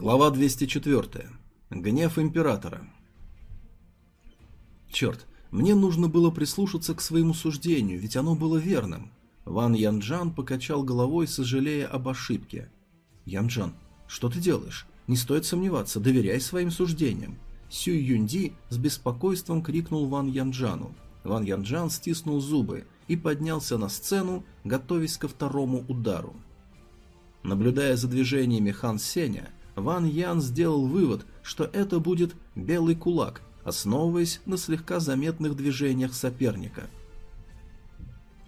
Глава 204. Гнев Императора. Черт, мне нужно было прислушаться к своему суждению, ведь оно было верным. Ван Янджан покачал головой, сожалея об ошибке. Янджан, что ты делаешь? Не стоит сомневаться, доверяй своим суждениям. Сюй Юнди с беспокойством крикнул Ван Янджану. Ван Янджан стиснул зубы и поднялся на сцену, готовясь ко второму удару. Наблюдая за движениями Хан Сеня, Ван Ян сделал вывод, что это будет белый кулак, основываясь на слегка заметных движениях соперника.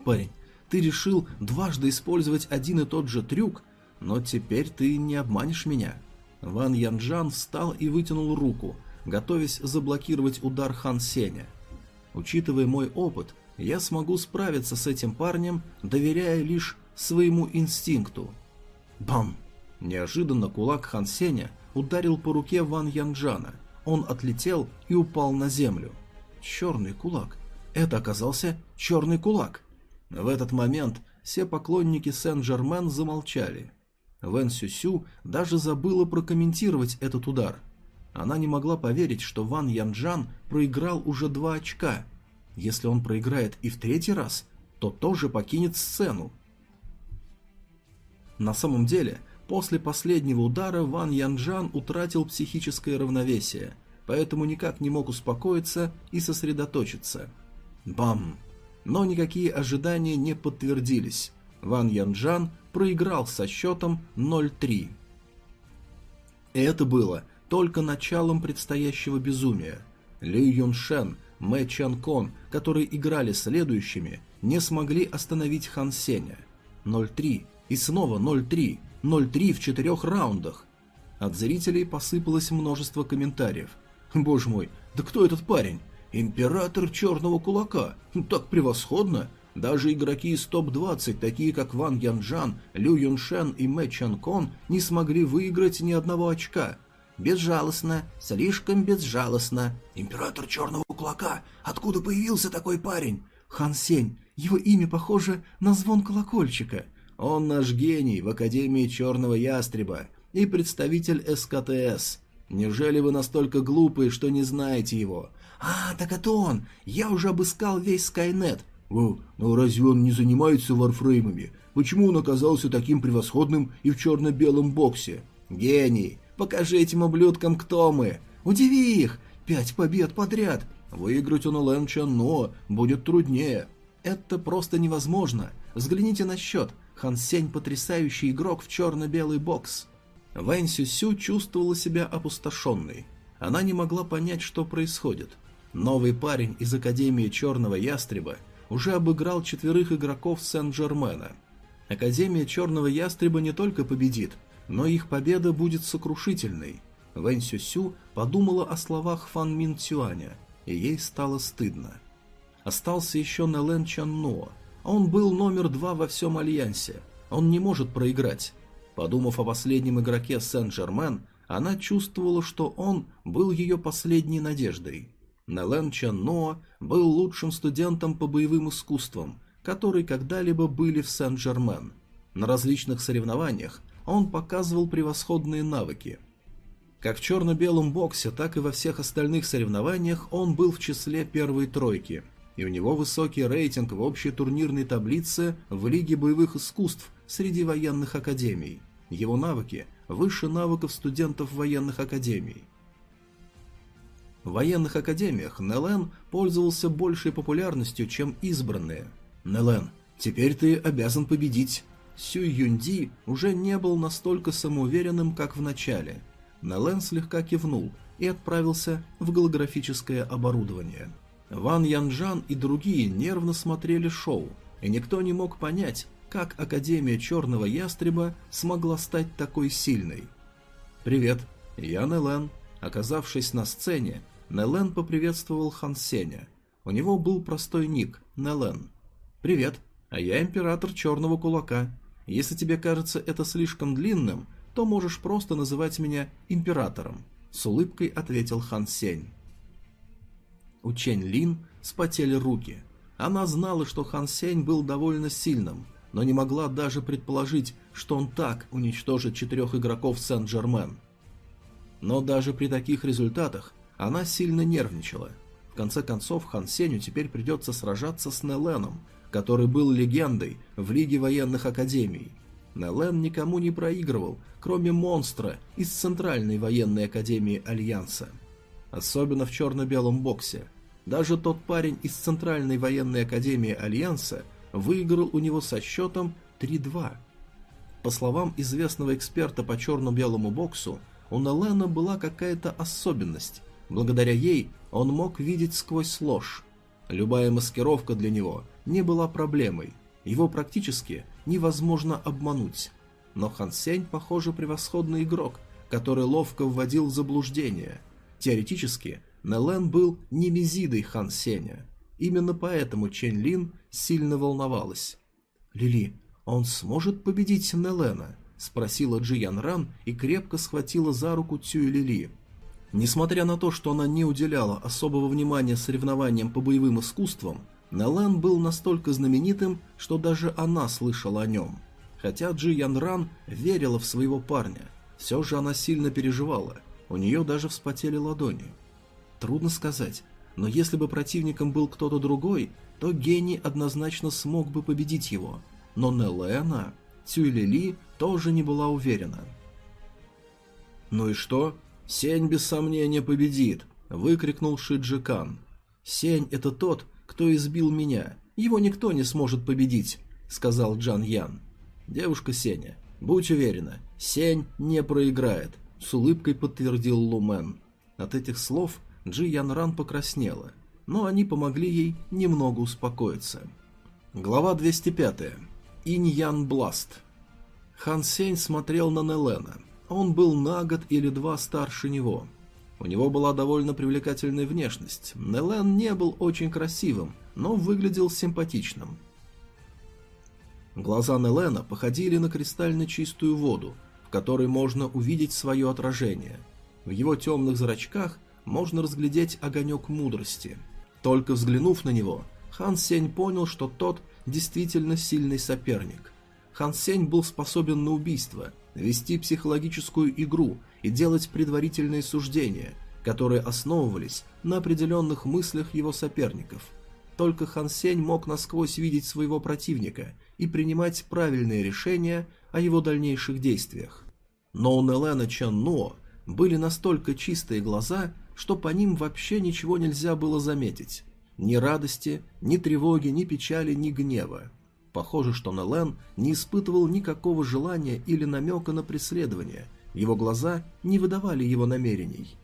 «Парень, ты решил дважды использовать один и тот же трюк, но теперь ты не обманешь меня». Ван Янджан встал и вытянул руку, готовясь заблокировать удар Хан Сеня. Учитывая мой опыт, я смогу справиться с этим парнем, доверяя лишь своему инстинкту. Бам! Неожиданно кулак Хан Сеня ударил по руке Ван Янджана. Он отлетел и упал на землю. Черный кулак. Это оказался черный кулак. В этот момент все поклонники Сен-Жермен замолчали. Вэн Сюсю даже забыла прокомментировать этот удар. Она не могла поверить, что Ван Янджан проиграл уже два очка. Если он проиграет и в третий раз, то тоже покинет сцену. На самом деле, После последнего удара Ван Янджан утратил психическое равновесие, поэтому никак не мог успокоиться и сосредоточиться. Бам! Но никакие ожидания не подтвердились. Ван Янджан проиграл со счетом 0-3. Это было только началом предстоящего безумия. Лю Юншен, Мэ Чан Кон, которые играли следующими, не смогли остановить Хан Сеня. 0-3 и снова 0-3. 0-3 в четырех раундах. От зрителей посыпалось множество комментариев. Боже мой, да кто этот парень? Император Черного Кулака. Так превосходно. Даже игроки из топ-20, такие как Ван Янджан, Лю Юншен и Мэ Чан Кон, не смогли выиграть ни одного очка. Безжалостно, слишком безжалостно. Император Черного Кулака, откуда появился такой парень? Хан Сень, его имя похоже на звон колокольчика. Он наш гений в Академии Черного Ястреба и представитель СКТС. Неужели вы настолько глупые, что не знаете его? А, так это он! Я уже обыскал весь Скайнет. О, ну разве он не занимается варфреймами? Почему он оказался таким превосходным и в черно-белом боксе? Гений! Покажи этим ублюдкам, кто мы! Удиви их! Пять побед подряд! Выиграть у Нолэн Чанно будет труднее. Это просто невозможно. Взгляните на счет. Хан Сень потрясающий игрок в черно-белый бокс. Вэнь Сюсю чувствовала себя опустошенной. Она не могла понять, что происходит. Новый парень из Академии Черного Ястреба уже обыграл четверых игроков Сен-Жермена. Академия Черного Ястреба не только победит, но их победа будет сокрушительной. Вэнь Сюсю подумала о словах Фан Мин Цюаня, и ей стало стыдно. Остался еще Нелен Чаннуо, он был номер два во всем Альянсе. Он не может проиграть. Подумав о последнем игроке Сен-Жермен, она чувствовала, что он был ее последней надеждой. Нелен Чан Ноа был лучшим студентом по боевым искусствам, которые когда-либо были в Сен-Жермен. На различных соревнованиях он показывал превосходные навыки. Как в черно-белом боксе, так и во всех остальных соревнованиях он был в числе первой тройки – и у него высокий рейтинг в общей турнирной таблице в Лиге боевых искусств среди военных академий. Его навыки выше навыков студентов военных академий. В военных академиях Нелен пользовался большей популярностью, чем избранные. Нелен, теперь ты обязан победить. Сюй Юнди уже не был настолько самоуверенным, как в начале. Нелен слегка кивнул и отправился в голографическое оборудование. Ван Янжан и другие нервно смотрели шоу, и никто не мог понять, как Академия Черного Ястреба смогла стать такой сильной. «Привет, я Нелен». Оказавшись на сцене, Нелен поприветствовал Хан Сеня. У него был простой ник – Нелен. «Привет, а я Император Черного Кулака. Если тебе кажется это слишком длинным, то можешь просто называть меня Императором», – с улыбкой ответил Хан Сень. У Чэнь Лин спотели руки. Она знала, что Хан Сень был довольно сильным, но не могла даже предположить, что он так уничтожит четырех игроков Сен-Жермен. Но даже при таких результатах она сильно нервничала. В конце концов, Хан Сеню теперь придется сражаться с Неленом, который был легендой в Лиге военных академий. Нелен никому не проигрывал, кроме монстра из Центральной военной академии Альянса. Особенно в черно-белом боксе. Даже тот парень из Центральной военной академии Альянса выиграл у него со счетом 3-2. По словам известного эксперта по черно-белому боксу, у Нелена была какая-то особенность. Благодаря ей он мог видеть сквозь ложь. Любая маскировка для него не была проблемой. Его практически невозможно обмануть. Но Хан Сень, похоже, превосходный игрок, который ловко вводил в заблуждение. Теоретически, Нелен был не Мизидой Хан Сеня. Именно поэтому Чен Лин сильно волновалась. «Лили, он сможет победить Нелена?» – спросила Джи Ян Ран и крепко схватила за руку Цюй Лили. Несмотря на то, что она не уделяла особого внимания соревнованиям по боевым искусствам, Нелен был настолько знаменитым, что даже она слышала о нем. Хотя Джи Ян Ран верила в своего парня, все же она сильно переживала, у нее даже вспотели ладони. Трудно сказать, но если бы противником был кто-то другой, то гений однозначно смог бы победить его. Но Нелена, Цюйлили тоже не была уверена. «Ну и что? Сень без сомнения победит!» – выкрикнул Шиджикан. «Сень – это тот, кто избил меня. Его никто не сможет победить», – сказал Джан Ян. «Девушка Сеня, будь уверена, Сень не проиграет», – с улыбкой подтвердил Лумен. От этих слов Джи Ян Ран покраснела, но они помогли ей немного успокоиться. Глава 205. Инь Ян Бласт. Хан Сень смотрел на Нелена. Он был на год или два старше него. У него была довольно привлекательная внешность. Нелен не был очень красивым, но выглядел симпатичным. Глаза Нелена походили на кристально чистую воду, в которой можно увидеть свое отражение. В его темных зрачках можно разглядеть огонек мудрости. Только взглянув на него, Хан Сень понял, что тот действительно сильный соперник. Хан Сень был способен на убийство, вести психологическую игру и делать предварительные суждения, которые основывались на определенных мыслях его соперников. Только Хан Сень мог насквозь видеть своего противника и принимать правильные решения о его дальнейших действиях. Но у Нелена Чан Нуо были настолько чистые глаза, что по ним вообще ничего нельзя было заметить. Ни радости, ни тревоги, ни печали, ни гнева. Похоже, что Нелен не испытывал никакого желания или намека на преследование. Его глаза не выдавали его намерений.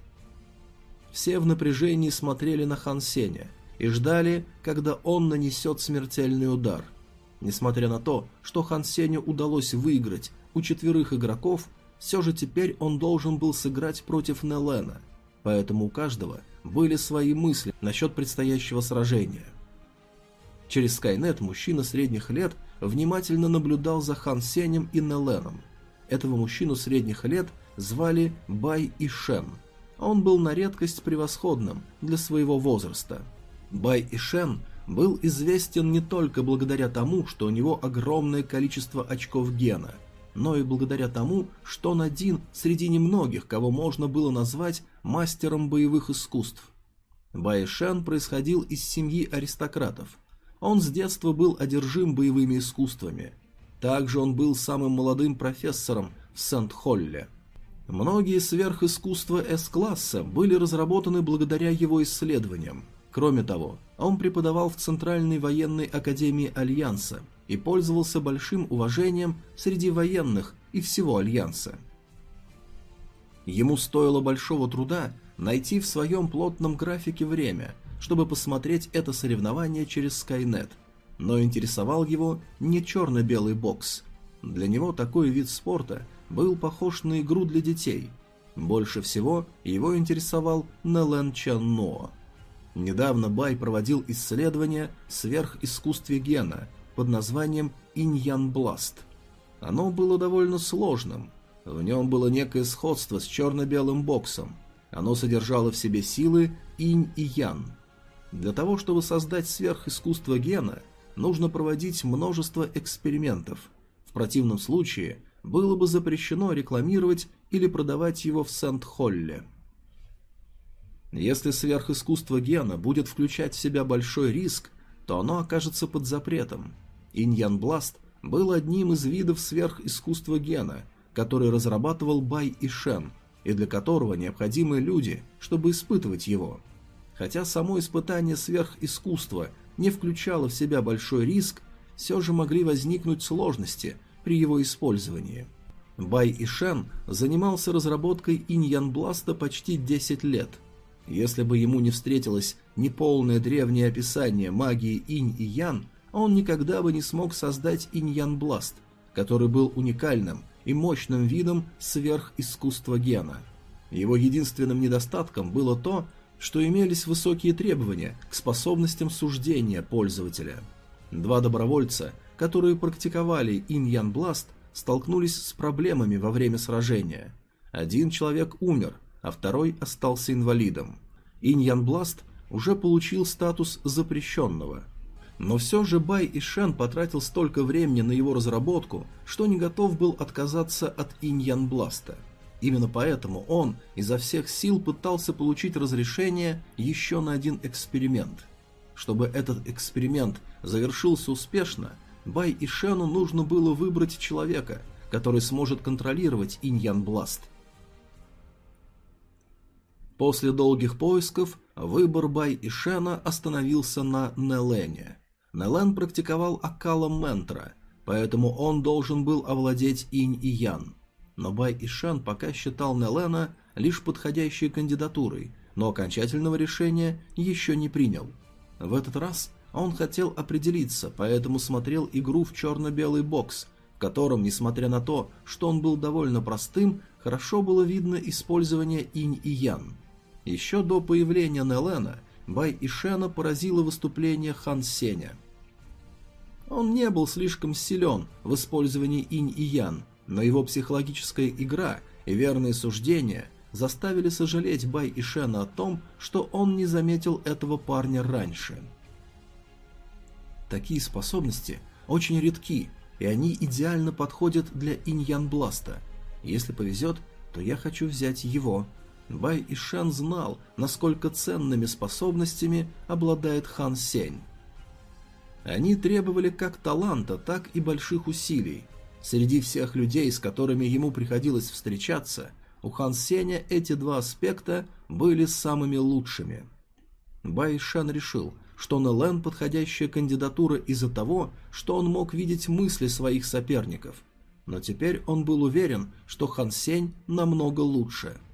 Все в напряжении смотрели на Хан Сеня и ждали, когда он нанесет смертельный удар. Несмотря на то, что Хан Сеню удалось выиграть у четверых игроков, все же теперь он должен был сыграть против Нелена, поэтому у каждого были свои мысли насчет предстоящего сражения. Через Скайнет мужчина средних лет внимательно наблюдал за Хан Сенем и Неленом. Этого мужчину средних лет звали Бай Ишен. Он был на редкость превосходным для своего возраста. Бай Ишен был известен не только благодаря тому, что у него огромное количество очков гена – но и благодаря тому, что он один среди немногих, кого можно было назвать мастером боевых искусств. Байшен происходил из семьи аристократов. Он с детства был одержим боевыми искусствами. Также он был самым молодым профессором в Сент-Холле. Многие сверхискусства С-класса были разработаны благодаря его исследованиям. Кроме того, он преподавал в Центральной военной академии Альянса – и пользовался большим уважением среди военных и всего Альянса. Ему стоило большого труда найти в своем плотном графике время, чтобы посмотреть это соревнование через Skynet, но интересовал его не черно-белый бокс. Для него такой вид спорта был похож на игру для детей. Больше всего его интересовал Нелен Чанно. Недавно Бай проводил исследование сверхискусстве гена под названием Иньян Бласт. Оно было довольно сложным. В нем было некое сходство с черно-белым боксом. Оно содержало в себе силы инь и ян. Для того, чтобы создать сверхискусство гена, нужно проводить множество экспериментов. В противном случае было бы запрещено рекламировать или продавать его в Сент-Холле. Если сверхискусство гена будет включать в себя большой риск, то оно окажется под запретом. Иньян Бласт был одним из видов сверхискусства гена, который разрабатывал Бай и Шен, и для которого необходимы люди, чтобы испытывать его. Хотя само испытание сверхискусства не включало в себя большой риск, все же могли возникнуть сложности при его использовании. Бай и Шен занимался разработкой Иньян Бласта почти 10 лет – если бы ему не встретилось неполное древнее описание магии инь и ян, он никогда бы не смог создать инь-ян бласт, который был уникальным и мощным видом сверхискусства гена. Его единственным недостатком было то, что имелись высокие требования к способностям суждения пользователя. Два добровольца, которые практиковали инь-ян бласт, столкнулись с проблемами во время сражения. Один человек умер – а второй остался инвалидом. Иньян Бласт уже получил статус запрещенного. Но все же Бай и Шен потратил столько времени на его разработку, что не готов был отказаться от Иньян Бласта. Именно поэтому он изо всех сил пытался получить разрешение еще на один эксперимент. Чтобы этот эксперимент завершился успешно, Бай и Шену нужно было выбрать человека, который сможет контролировать Иньян Бласт – После долгих поисков выбор Бай и Шена остановился на Нелене. Нелен практиковал Акала Ментра, поэтому он должен был овладеть Инь и Ян. Но Бай и Шен пока считал Нелена лишь подходящей кандидатурой, но окончательного решения еще не принял. В этот раз он хотел определиться, поэтому смотрел игру в черно-белый бокс, в котором, несмотря на то, что он был довольно простым, хорошо было видно использование инь и ян. Еще до появления Нелена Бай и Шена поразило выступление Хан Сеня. Он не был слишком силен в использовании инь и ян, но его психологическая игра и верные суждения заставили сожалеть Бай и Шена о том, что он не заметил этого парня раньше. Такие способности очень редки, и они идеально подходят для инь-ян бласта. Если повезет, то я хочу взять его, Бай Ишан знал, насколько ценными способностями обладает Хан Сень. Они требовали как таланта, так и больших усилий. Среди всех людей, с которыми ему приходилось встречаться, у Хан Сеня эти два аспекта были самыми лучшими. Бай Шан решил, что Нелен подходящая кандидатура из-за того, что он мог видеть мысли своих соперников. Но теперь он был уверен, что Хан Сень намного лучше –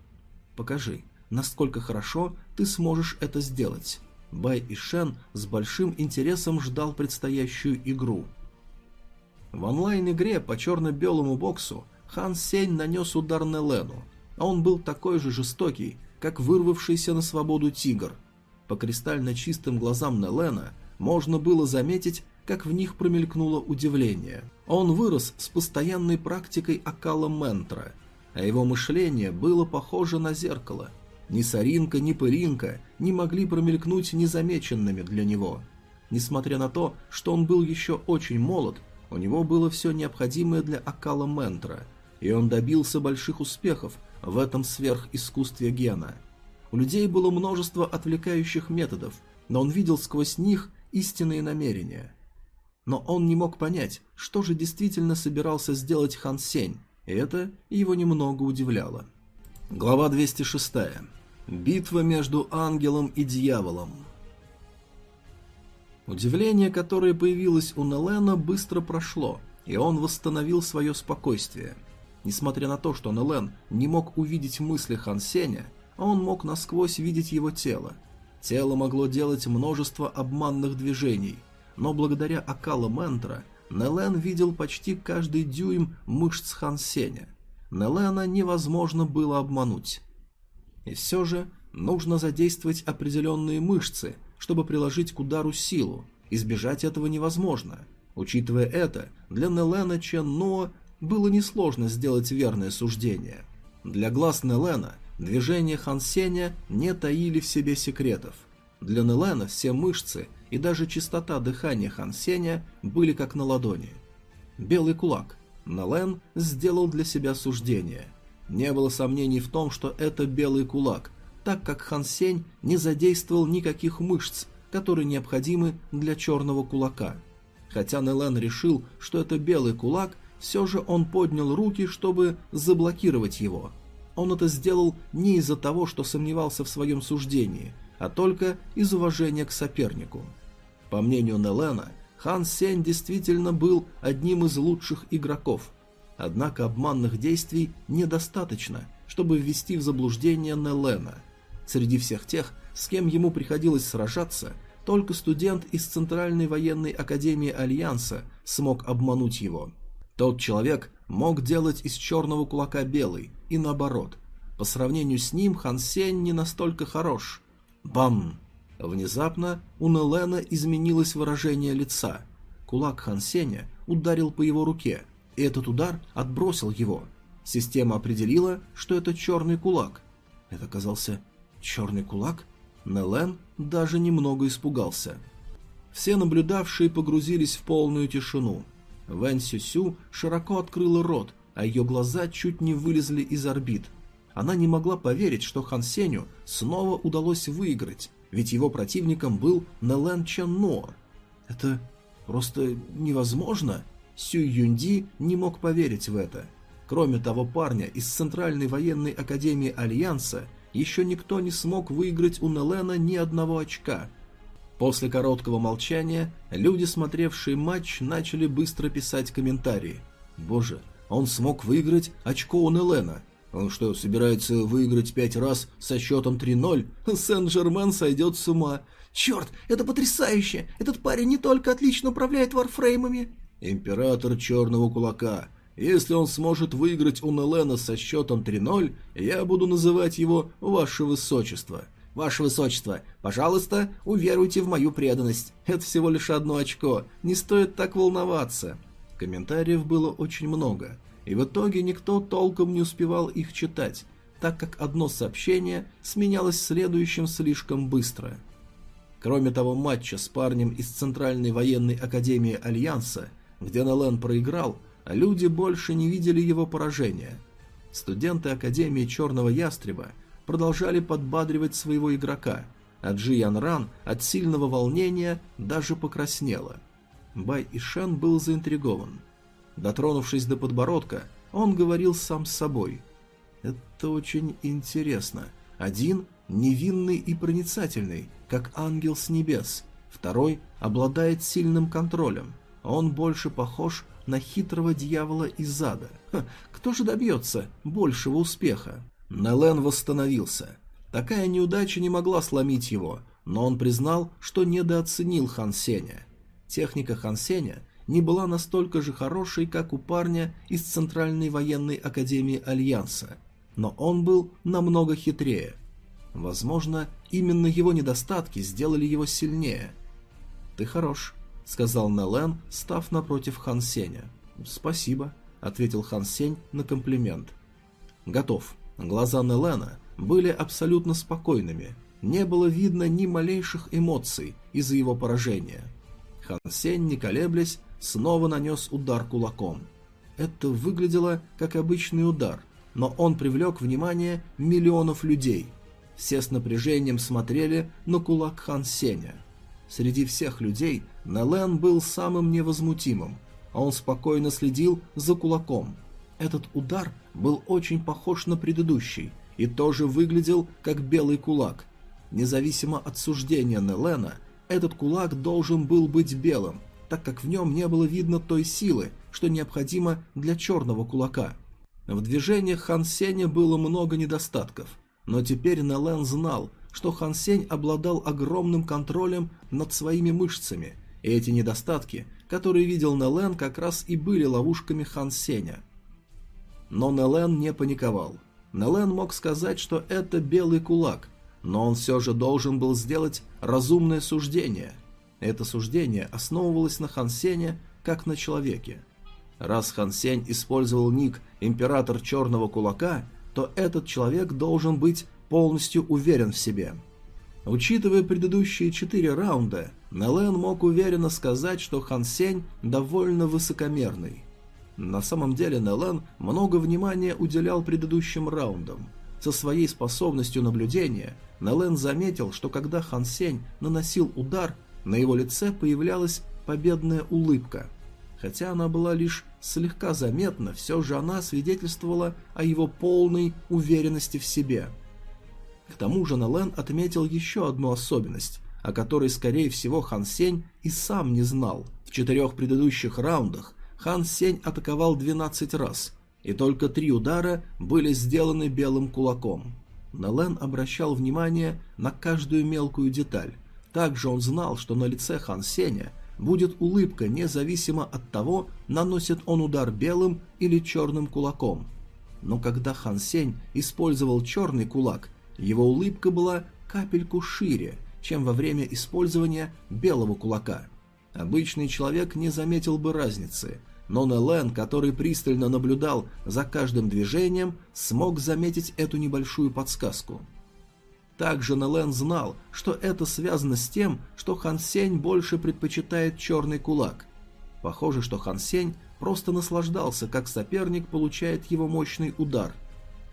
Покажи, насколько хорошо ты сможешь это сделать. Бай и Шен с большим интересом ждал предстоящую игру. В онлайн-игре по черно-белому боксу Хан Сень нанес удар Нелену, а он был такой же жестокий, как вырвавшийся на свободу тигр. По кристально чистым глазам Нелена можно было заметить, как в них промелькнуло удивление. Он вырос с постоянной практикой Акала Ментра а его мышление было похоже на зеркало. Ни соринка, ни пылинка не могли промелькнуть незамеченными для него. Несмотря на то, что он был еще очень молод, у него было все необходимое для Акала Ментра, и он добился больших успехов в этом сверхискусстве гена. У людей было множество отвлекающих методов, но он видел сквозь них истинные намерения. Но он не мог понять, что же действительно собирался сделать Хан Сень, это его немного удивляло. Глава 206. Битва между ангелом и дьяволом. Удивление, которое появилось у Нелена, быстро прошло, и он восстановил свое спокойствие. Несмотря на то, что Нелен не мог увидеть мысли Хан Сеня, он мог насквозь видеть его тело. Тело могло делать множество обманных движений, но благодаря Акала Ментра Нелен видел почти каждый дюйм мышц Хан Сеня. Нелена невозможно было обмануть. И все же нужно задействовать определенные мышцы, чтобы приложить к удару силу. Избежать этого невозможно. Учитывая это, для Нелена Чен Ноа было несложно сделать верное суждение. Для глаз Нелена движения Хан Сеня не таили в себе секретов. Для Нелена все мышцы – и даже частота дыхания Хан Сеня были как на ладони. Белый кулак. Нален сделал для себя суждение. Не было сомнений в том, что это белый кулак, так как Хан Сень не задействовал никаких мышц, которые необходимы для черного кулака. Хотя Нелен решил, что это белый кулак, все же он поднял руки, чтобы заблокировать его. Он это сделал не из-за того, что сомневался в своем суждении, а только из уважения к сопернику. По мнению Нелена, Хан Сень действительно был одним из лучших игроков. Однако обманных действий недостаточно, чтобы ввести в заблуждение Нелена. Среди всех тех, с кем ему приходилось сражаться, только студент из Центральной военной академии Альянса смог обмануть его. Тот человек мог делать из черного кулака белый, и наоборот. По сравнению с ним Хан Сень не настолько хорош. Бам! Внезапно у Нелена изменилось выражение лица. Кулак Хан Сеня ударил по его руке, и этот удар отбросил его. Система определила, что это черный кулак. Это оказался черный кулак? Нелен даже немного испугался. Все наблюдавшие погрузились в полную тишину. Вэн Сюсю широко открыла рот, а ее глаза чуть не вылезли из орбит. Она не могла поверить, что Хан Сеню снова удалось выиграть, ведь его противником был Нелен Чанно. Это просто невозможно. Сюй Юнди не мог поверить в это. Кроме того парня из Центральной военной академии Альянса, еще никто не смог выиграть у Нелена ни одного очка. После короткого молчания люди, смотревшие матч, начали быстро писать комментарии. «Боже, он смог выиграть очко у Нелена. Он что, собирается выиграть пять раз со счетом 3-0? Сен-Жермен сойдет с ума. Черт, это потрясающе! Этот парень не только отлично управляет варфреймами. Император Черного Кулака. Если он сможет выиграть у Нелена со счетом 3-0, я буду называть его «Ваше Высочество». «Ваше Высочество, пожалуйста, уверуйте в мою преданность. Это всего лишь одно очко, не стоит так волноваться». Комментариев было очень много, и в итоге никто толком не успевал их читать, так как одно сообщение сменялось следующим слишком быстро. Кроме того матча с парнем из Центральной военной академии Альянса, где Нелен проиграл, люди больше не видели его поражения. Студенты Академии Черного Ястреба продолжали подбадривать своего игрока, а Джи Ян Ран от сильного волнения даже покраснела. Бай Ишен был заинтригован. Дотронувшись до подбородка, он говорил сам с собой. «Это очень интересно. Один невинный и проницательный, как ангел с небес. Второй обладает сильным контролем. Он больше похож на хитрого дьявола из ада. Ха, кто же добьется большего успеха? Нелен восстановился. Такая неудача не могла сломить его, но он признал, что недооценил Хан Сеня. Техника Хан Сеня не была настолько же хорошей, как у парня из Центральной военной академии Альянса, но он был намного хитрее. Возможно, именно его недостатки сделали его сильнее. «Ты хорош», — сказал Нелен, став напротив Хан Сеня. «Спасибо», — ответил Хан Сень на комплимент. «Готов». Глаза Нелена были абсолютно спокойными, не было видно ни малейших эмоций из-за его поражения. Хан Сень, не колеблясь, снова нанес удар кулаком. Это выглядело как обычный удар, но он привлек внимание миллионов людей. Все с напряжением смотрели на кулак Хан Сеня. Среди всех людей Нелен был самым невозмутимым, а он спокойно следил за кулаком. Этот удар был очень похож на предыдущий и тоже выглядел как белый кулак. Независимо от суждения Нелена, этот кулак должен был быть белым, так как в нем не было видно той силы, что необходимо для черного кулака. В движениях Хан Сеня было много недостатков, но теперь Нелен знал, что Хан Сень обладал огромным контролем над своими мышцами, и эти недостатки, которые видел Нелен, как раз и были ловушками Хан Сеня. Но Нелен не паниковал. Нелен мог сказать, что это белый кулак, но он все же должен был сделать разумное суждение. Это суждение основывалось на Хан Сене, как на человеке. Раз Хан Сень использовал ник «Император Черного Кулака», то этот человек должен быть полностью уверен в себе. Учитывая предыдущие четыре раунда, Нелен мог уверенно сказать, что Хан Сень довольно высокомерный. На самом деле Нелен много внимания уделял предыдущим раундам. Со своей способностью наблюдения Нелен заметил, что когда Хан Сень наносил удар, на его лице появлялась победная улыбка. Хотя она была лишь слегка заметна, все же она свидетельствовала о его полной уверенности в себе. К тому же Нелен отметил еще одну особенность, о которой, скорее всего, Хан Сень и сам не знал. В четырех предыдущих раундах Хан Сень атаковал 12 раз, и только три удара были сделаны белым кулаком. Нелен обращал внимание на каждую мелкую деталь. Также он знал, что на лице Хан Сеня будет улыбка независимо от того, наносит он удар белым или черным кулаком. Но когда Хан Сень использовал черный кулак, его улыбка была капельку шире, чем во время использования белого кулака. Обычный человек не заметил бы разницы, но Нелен, который пристально наблюдал за каждым движением, смог заметить эту небольшую подсказку. Также Нелен знал, что это связано с тем, что Хан Сень больше предпочитает черный кулак. Похоже, что Хан Сень просто наслаждался, как соперник получает его мощный удар.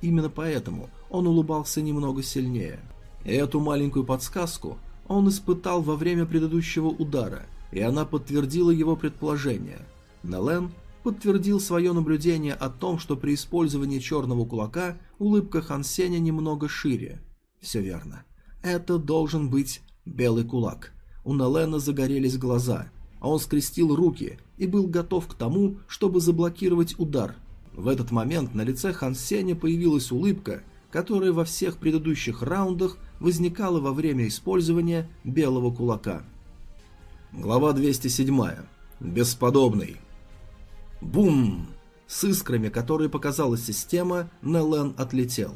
Именно поэтому он улыбался немного сильнее. Эту маленькую подсказку он испытал во время предыдущего удара, и она подтвердила его предположение. Нелен подтвердил свое наблюдение о том, что при использовании черного кулака улыбка Хан Сеня немного шире. Все верно. Это должен быть белый кулак. У Нелена загорелись глаза, а он скрестил руки и был готов к тому, чтобы заблокировать удар. В этот момент на лице Хан Сеня появилась улыбка, которая во всех предыдущих раундах возникала во время использования белого кулака. Глава 207. Бесподобный. Бум! С искрами, которые показала система, Нелен отлетел.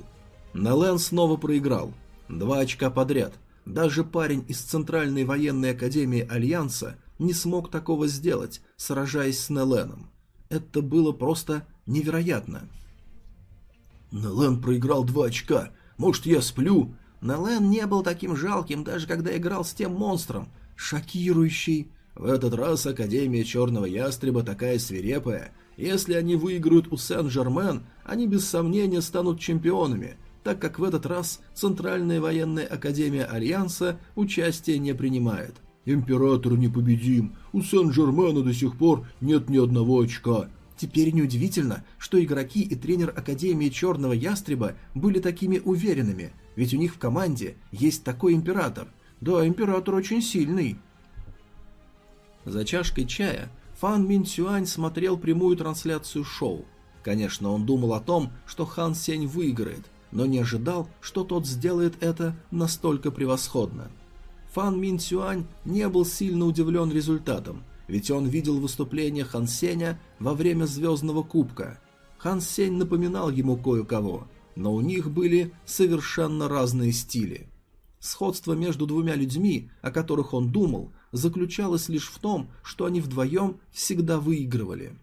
Нелен снова проиграл. Два очка подряд. Даже парень из Центральной военной академии Альянса не смог такого сделать, сражаясь с Неленом. Это было просто невероятно. Нелен проиграл два очка. Может, я сплю? Нелен не был таким жалким, даже когда играл с тем монстром. Шокирующий. В этот раз Академия Черного Ястреба такая свирепая. Если они выиграют у Сен-Жермен, они без сомнения станут чемпионами, так как в этот раз Центральная военная академия Альянса участие не принимает. Император непобедим, у Сен-Жермена до сих пор нет ни одного очка. Теперь неудивительно, что игроки и тренер Академии Черного Ястреба были такими уверенными, ведь у них в команде есть такой император. Да, император очень сильный. За чашкой чая Фан Мин Сюань смотрел прямую трансляцию шоу. Конечно, он думал о том, что Хан Сень выиграет, но не ожидал, что тот сделает это настолько превосходно. Фан Мин Сюань не был сильно удивлен результатом, ведь он видел выступление Хан Сеня во время Звездного Кубка. Хан Сень напоминал ему кое-кого, но у них были совершенно разные стили. Сходство между двумя людьми, о которых он думал, заключалось лишь в том, что они вдвоем всегда выигрывали.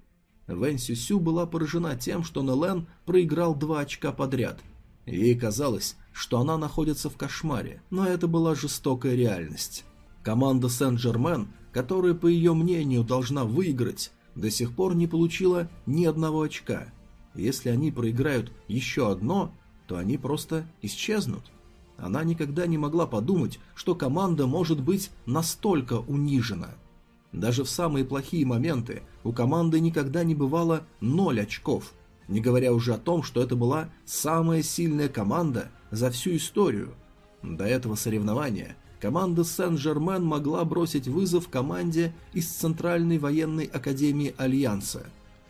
Вэн Сюсю была поражена тем, что Нелен проиграл два очка подряд. Ей казалось, что она находится в кошмаре, но это была жестокая реальность. Команда Сен-Жермен, которая, по ее мнению, должна выиграть, до сих пор не получила ни одного очка. Если они проиграют еще одно, то они просто исчезнут. Она никогда не могла подумать, что команда может быть настолько унижена. Даже в самые плохие моменты у команды никогда не бывало ноль очков, не говоря уже о том, что это была самая сильная команда за всю историю. До этого соревнования команда Сен-Жермен могла бросить вызов команде из Центральной военной академии Альянса.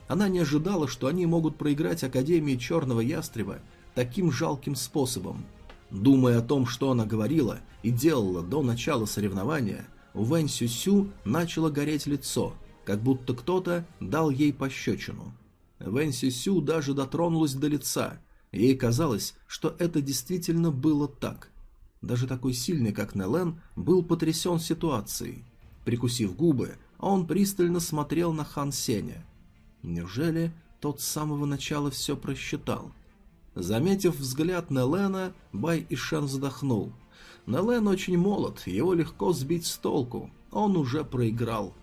Она не ожидала, что они могут проиграть Академии Черного Ястреба таким жалким способом – Думая о том, что она говорила и делала до начала соревнования, у Вэнь Сюсю начало гореть лицо, как будто кто-то дал ей пощечину. Вэнь Сюсю даже дотронулась до лица. Ей казалось, что это действительно было так. Даже такой сильный, как Нелен, был потрясен ситуацией. Прикусив губы, он пристально смотрел на Хан Сеня. Неужели тот с самого начала все просчитал? Заметив взгляд Нелена, Бай Ишен вздохнул. Нелен очень молод, его легко сбить с толку, он уже проиграл.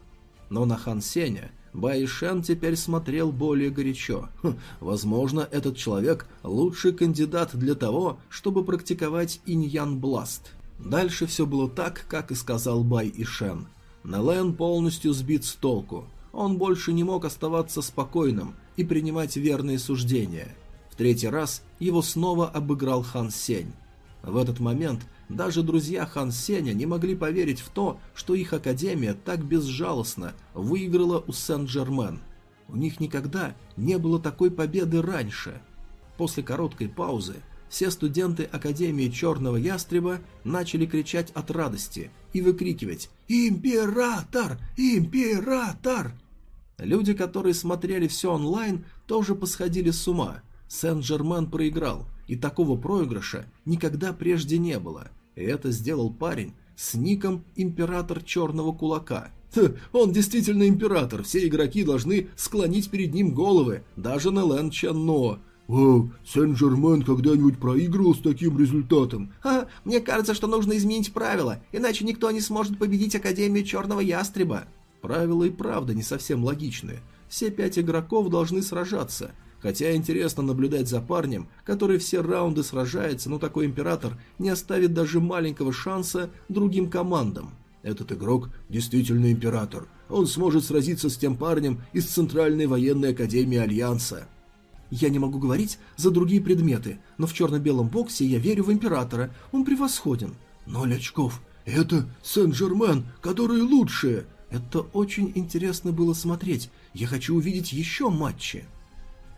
Но на Хан Сеня Байшен теперь смотрел более горячо. Хм, возможно, этот человек лучший кандидат для того, чтобы практиковать иньян бласт. Дальше все было так, как и сказал Бай Ишен. Нелен полностью сбит с толку. Он больше не мог оставаться спокойным и принимать верные суждения. В третий раз его снова обыграл Хан Сень. В этот момент даже друзья Хан Сеня не могли поверить в то, что их академия так безжалостно выиграла у Сен-Жермен. У них никогда не было такой победы раньше. После короткой паузы все студенты Академии Черного Ястреба начали кричать от радости и выкрикивать «Император! Император!». Люди, которые смотрели все онлайн, тоже посходили с ума. Сен-Жермен проиграл, и такого проигрыша никогда прежде не было. Это сделал парень с ником «Император Черного Кулака». Ха, он действительно император, все игроки должны склонить перед ним головы, даже Нелен Чанно. «Вау, Сен-Жермен когда-нибудь проигрывал с таким результатом?» «А, мне кажется, что нужно изменить правила, иначе никто не сможет победить Академию Черного Ястреба». Правила и правда не совсем логичные. Все пять игроков должны сражаться. Хотя интересно наблюдать за парнем, который все раунды сражается, но такой император не оставит даже маленького шанса другим командам. Этот игрок действительно император. Он сможет сразиться с тем парнем из Центральной военной академии Альянса. Я не могу говорить за другие предметы, но в черно-белом боксе я верю в Императора, он превосходен. Ноль очков. Это Сен-Жермен, которые лучшие. Это очень интересно было смотреть. Я хочу увидеть еще матчи.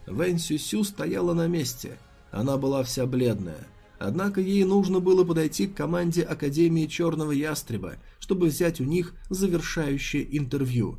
Вэнь Сюсю стояла на месте. Она была вся бледная. Однако ей нужно было подойти к команде Академии Черного Ястреба, чтобы взять у них завершающее интервью.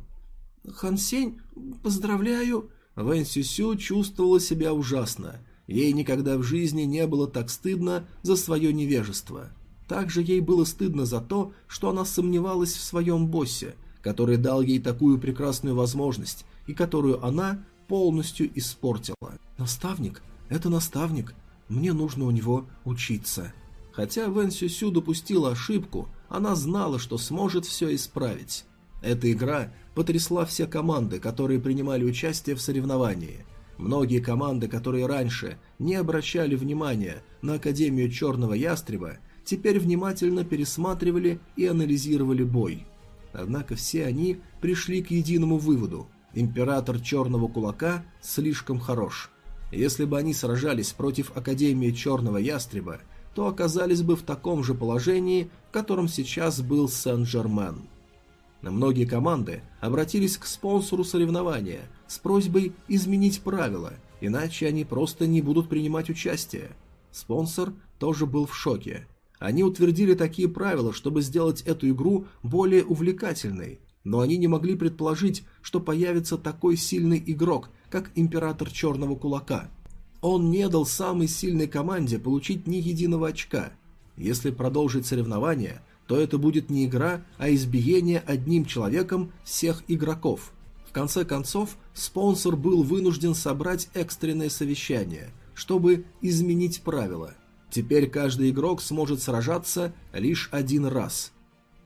«Хан Сень, поздравляю!» Вэн Сюсю чувствовала себя ужасно. Ей никогда в жизни не было так стыдно за свое невежество. Также ей было стыдно за то, что она сомневалась в своем боссе, который дал ей такую прекрасную возможность и которую она полностью испортила. Наставник? Это наставник. Мне нужно у него учиться. Хотя Вэн Сюсю допустила ошибку, она знала, что сможет все исправить. Эта игра потрясла все команды, которые принимали участие в соревновании. Многие команды, которые раньше не обращали внимания на Академию Черного Ястреба, теперь внимательно пересматривали и анализировали бой. Однако все они пришли к единому выводу – Император Черного Кулака слишком хорош. Если бы они сражались против Академии Черного Ястреба, то оказались бы в таком же положении, в котором сейчас был Сен-Жермен. Многие команды обратились к спонсору соревнования с просьбой изменить правила, иначе они просто не будут принимать участие. Спонсор тоже был в шоке. Они утвердили такие правила, чтобы сделать эту игру более увлекательной, но они не могли предположить, что появится такой сильный игрок, как Император Черного Кулака. Он не дал самой сильной команде получить ни единого очка. Если продолжить соревнования, то это будет не игра, а избиение одним человеком всех игроков. В конце концов, спонсор был вынужден собрать экстренное совещание, чтобы изменить правила. Теперь каждый игрок сможет сражаться лишь один раз.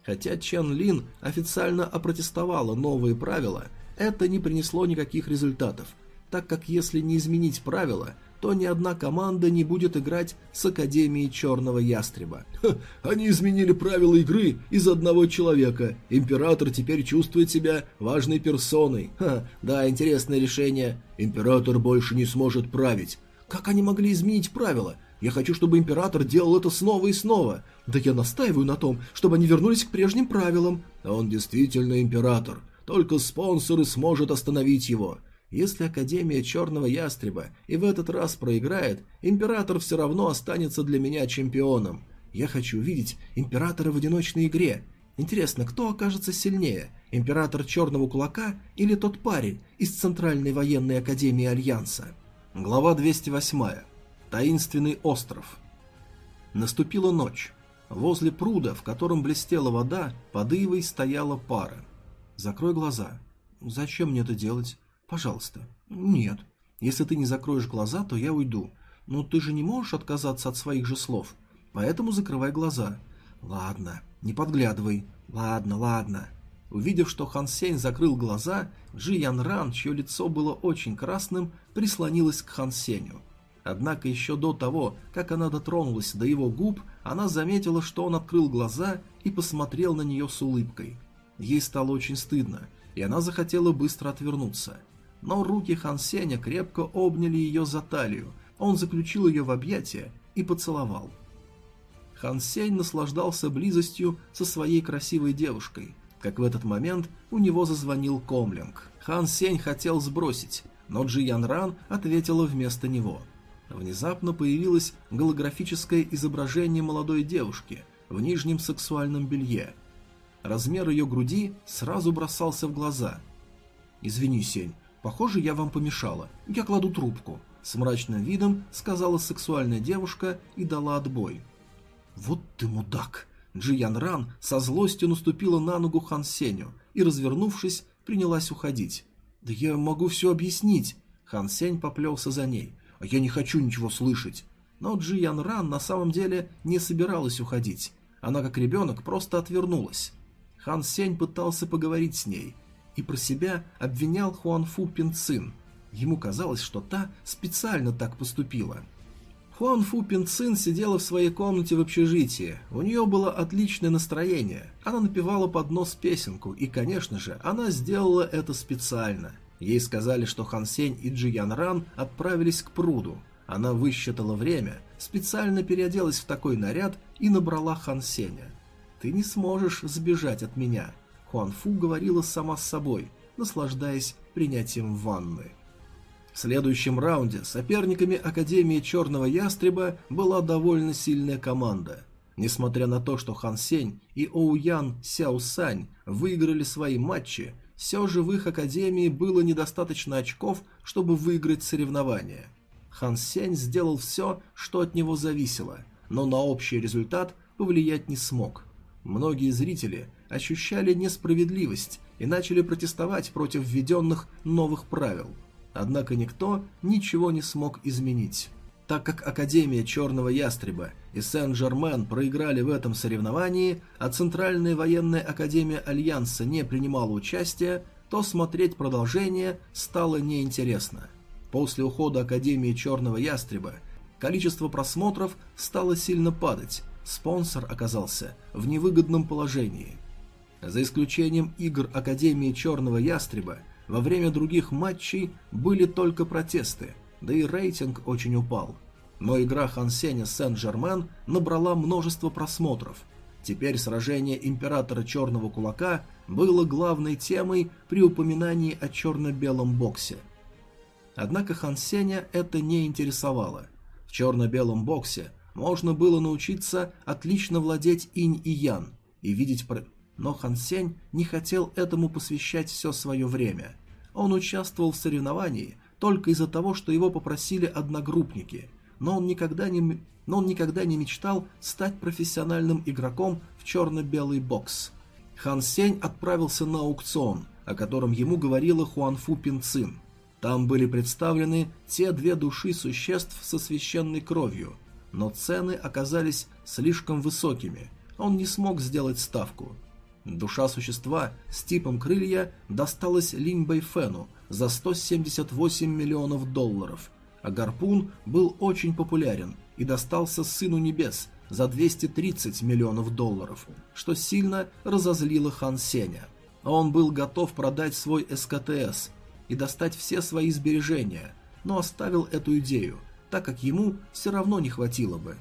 Хотя Чен Лин официально опротестовала новые правила, это не принесло никаких результатов, так как если не изменить правила, то ни одна команда не будет играть с Академией Черного Ястреба. Ха, они изменили правила игры из одного человека. Император теперь чувствует себя важной персоной. Ха, да, интересное решение. Император больше не сможет править. Как они могли изменить правила? Я хочу, чтобы Император делал это снова и снова. Да я настаиваю на том, чтобы они вернулись к прежним правилам. Он действительно Император. Только спонсоры сможет остановить его. Если Академия Черного Ястреба и в этот раз проиграет, Император все равно останется для меня чемпионом. Я хочу увидеть Императора в одиночной игре. Интересно, кто окажется сильнее, Император Черного Кулака или тот парень из Центральной военной академии Альянса? Глава 208. Таинственный остров. Наступила ночь. Возле пруда, в котором блестела вода, под ивой стояла пара. «Закрой глаза». «Зачем мне это делать?» «Пожалуйста». «Нет. Если ты не закроешь глаза, то я уйду. Но ты же не можешь отказаться от своих же слов. Поэтому закрывай глаза». «Ладно, не подглядывай. Ладно, ладно». Увидев, что Хан Сень закрыл глаза, Джи Ян Ран, чье лицо было очень красным, прислонилась к Хан Сенью. Однако еще до того, как она дотронулась до его губ, она заметила, что он открыл глаза и посмотрел на нее с улыбкой. Ей стало очень стыдно, и она захотела быстро отвернуться. Но руки Хан Сеня крепко обняли ее за талию, он заключил ее в объятия и поцеловал. Хан Сень наслаждался близостью со своей красивой девушкой, как в этот момент у него зазвонил комлинг. Хан Сень хотел сбросить, но Джи Ян Ран ответила вместо него – Внезапно появилось голографическое изображение молодой девушки в нижнем сексуальном белье. Размер ее груди сразу бросался в глаза. «Извини, Сень, похоже, я вам помешала. Я кладу трубку», — с мрачным видом сказала сексуальная девушка и дала отбой. «Вот ты мудак!» Джи Ян Ран со злостью наступила на ногу Хан Сеню и, развернувшись, принялась уходить. «Да я могу все объяснить!» Хан Сень поплелся за ней. А я не хочу ничего слышать. Но Джи Ян Ран на самом деле не собиралась уходить. Она, как ребенок, просто отвернулась. Хан Сень пытался поговорить с ней и про себя обвинял Хуан Фу Пин Цин. Ему казалось, что та специально так поступила. Хуан Фу Пин Цин сидела в своей комнате в общежитии. У нее было отличное настроение. Она напевала под нос песенку, и, конечно же, она сделала это специально – Ей сказали, что Хан Сень и Джи Ян Ран отправились к пруду. Она высчитала время, специально переоделась в такой наряд и набрала Хан Сеня. «Ты не сможешь сбежать от меня», — Хуан Фу говорила сама с собой, наслаждаясь принятием ванны. В следующем раунде соперниками Академии Черного Ястреба была довольно сильная команда. Несмотря на то, что Хан Сень и Оу Ян Сяо Сань выиграли свои матчи, все же в их академии было недостаточно очков, чтобы выиграть соревнования. Хан Сень сделал все, что от него зависело, но на общий результат повлиять не смог. Многие зрители ощущали несправедливость и начали протестовать против введенных новых правил. Однако никто ничего не смог изменить. Так как Академия Черного Ястреба и Сен-Жермен проиграли в этом соревновании, а Центральная военная академия Альянса не принимала участия, то смотреть продолжение стало неинтересно. После ухода Академии Черного Ястреба количество просмотров стало сильно падать, спонсор оказался в невыгодном положении. За исключением игр Академии Черного Ястреба, во время других матчей были только протесты – да и рейтинг очень упал. Но игра Хан Сеня Сен-Жермен набрала множество просмотров. Теперь сражение Императора Черного Кулака было главной темой при упоминании о черно-белом боксе. Однако Хан Сеня это не интересовало. В черно-белом боксе можно было научиться отлично владеть инь и ян и видеть... Про... Но Хан Сень не хотел этому посвящать все свое время. Он участвовал в соревновании, только из-за того, что его попросили одногруппники, но он никогда не, но он никогда не мечтал стать профессиональным игроком в черно-белый бокс. Хан Сень отправился на аукцион, о котором ему говорила Хуанфу Пинцин. Там были представлены те две души существ со священной кровью, но цены оказались слишком высокими, он не смог сделать ставку. Душа существа с типом крылья досталась Линь Бэйфену, за 178 миллионов долларов, гарпун был очень популярен и достался Сыну Небес за 230 миллионов долларов, что сильно разозлило Хан Сеня. А он был готов продать свой СКТС и достать все свои сбережения, но оставил эту идею, так как ему все равно не хватило бы.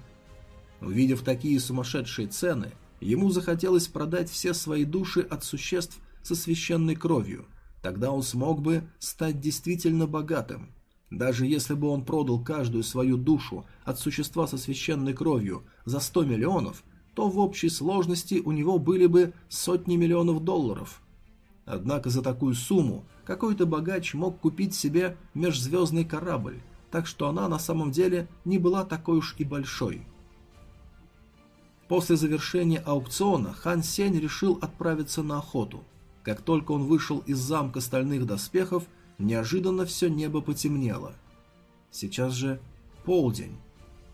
Увидев такие сумасшедшие цены, ему захотелось продать все свои души от существ со священной кровью, Тогда он смог бы стать действительно богатым. Даже если бы он продал каждую свою душу от существа со священной кровью за 100 миллионов, то в общей сложности у него были бы сотни миллионов долларов. Однако за такую сумму какой-то богач мог купить себе межзвездный корабль, так что она на самом деле не была такой уж и большой. После завершения аукциона Хан Сень решил отправиться на охоту – как только он вышел из замка стальных доспехов, неожиданно все небо потемнело. Сейчас же полдень.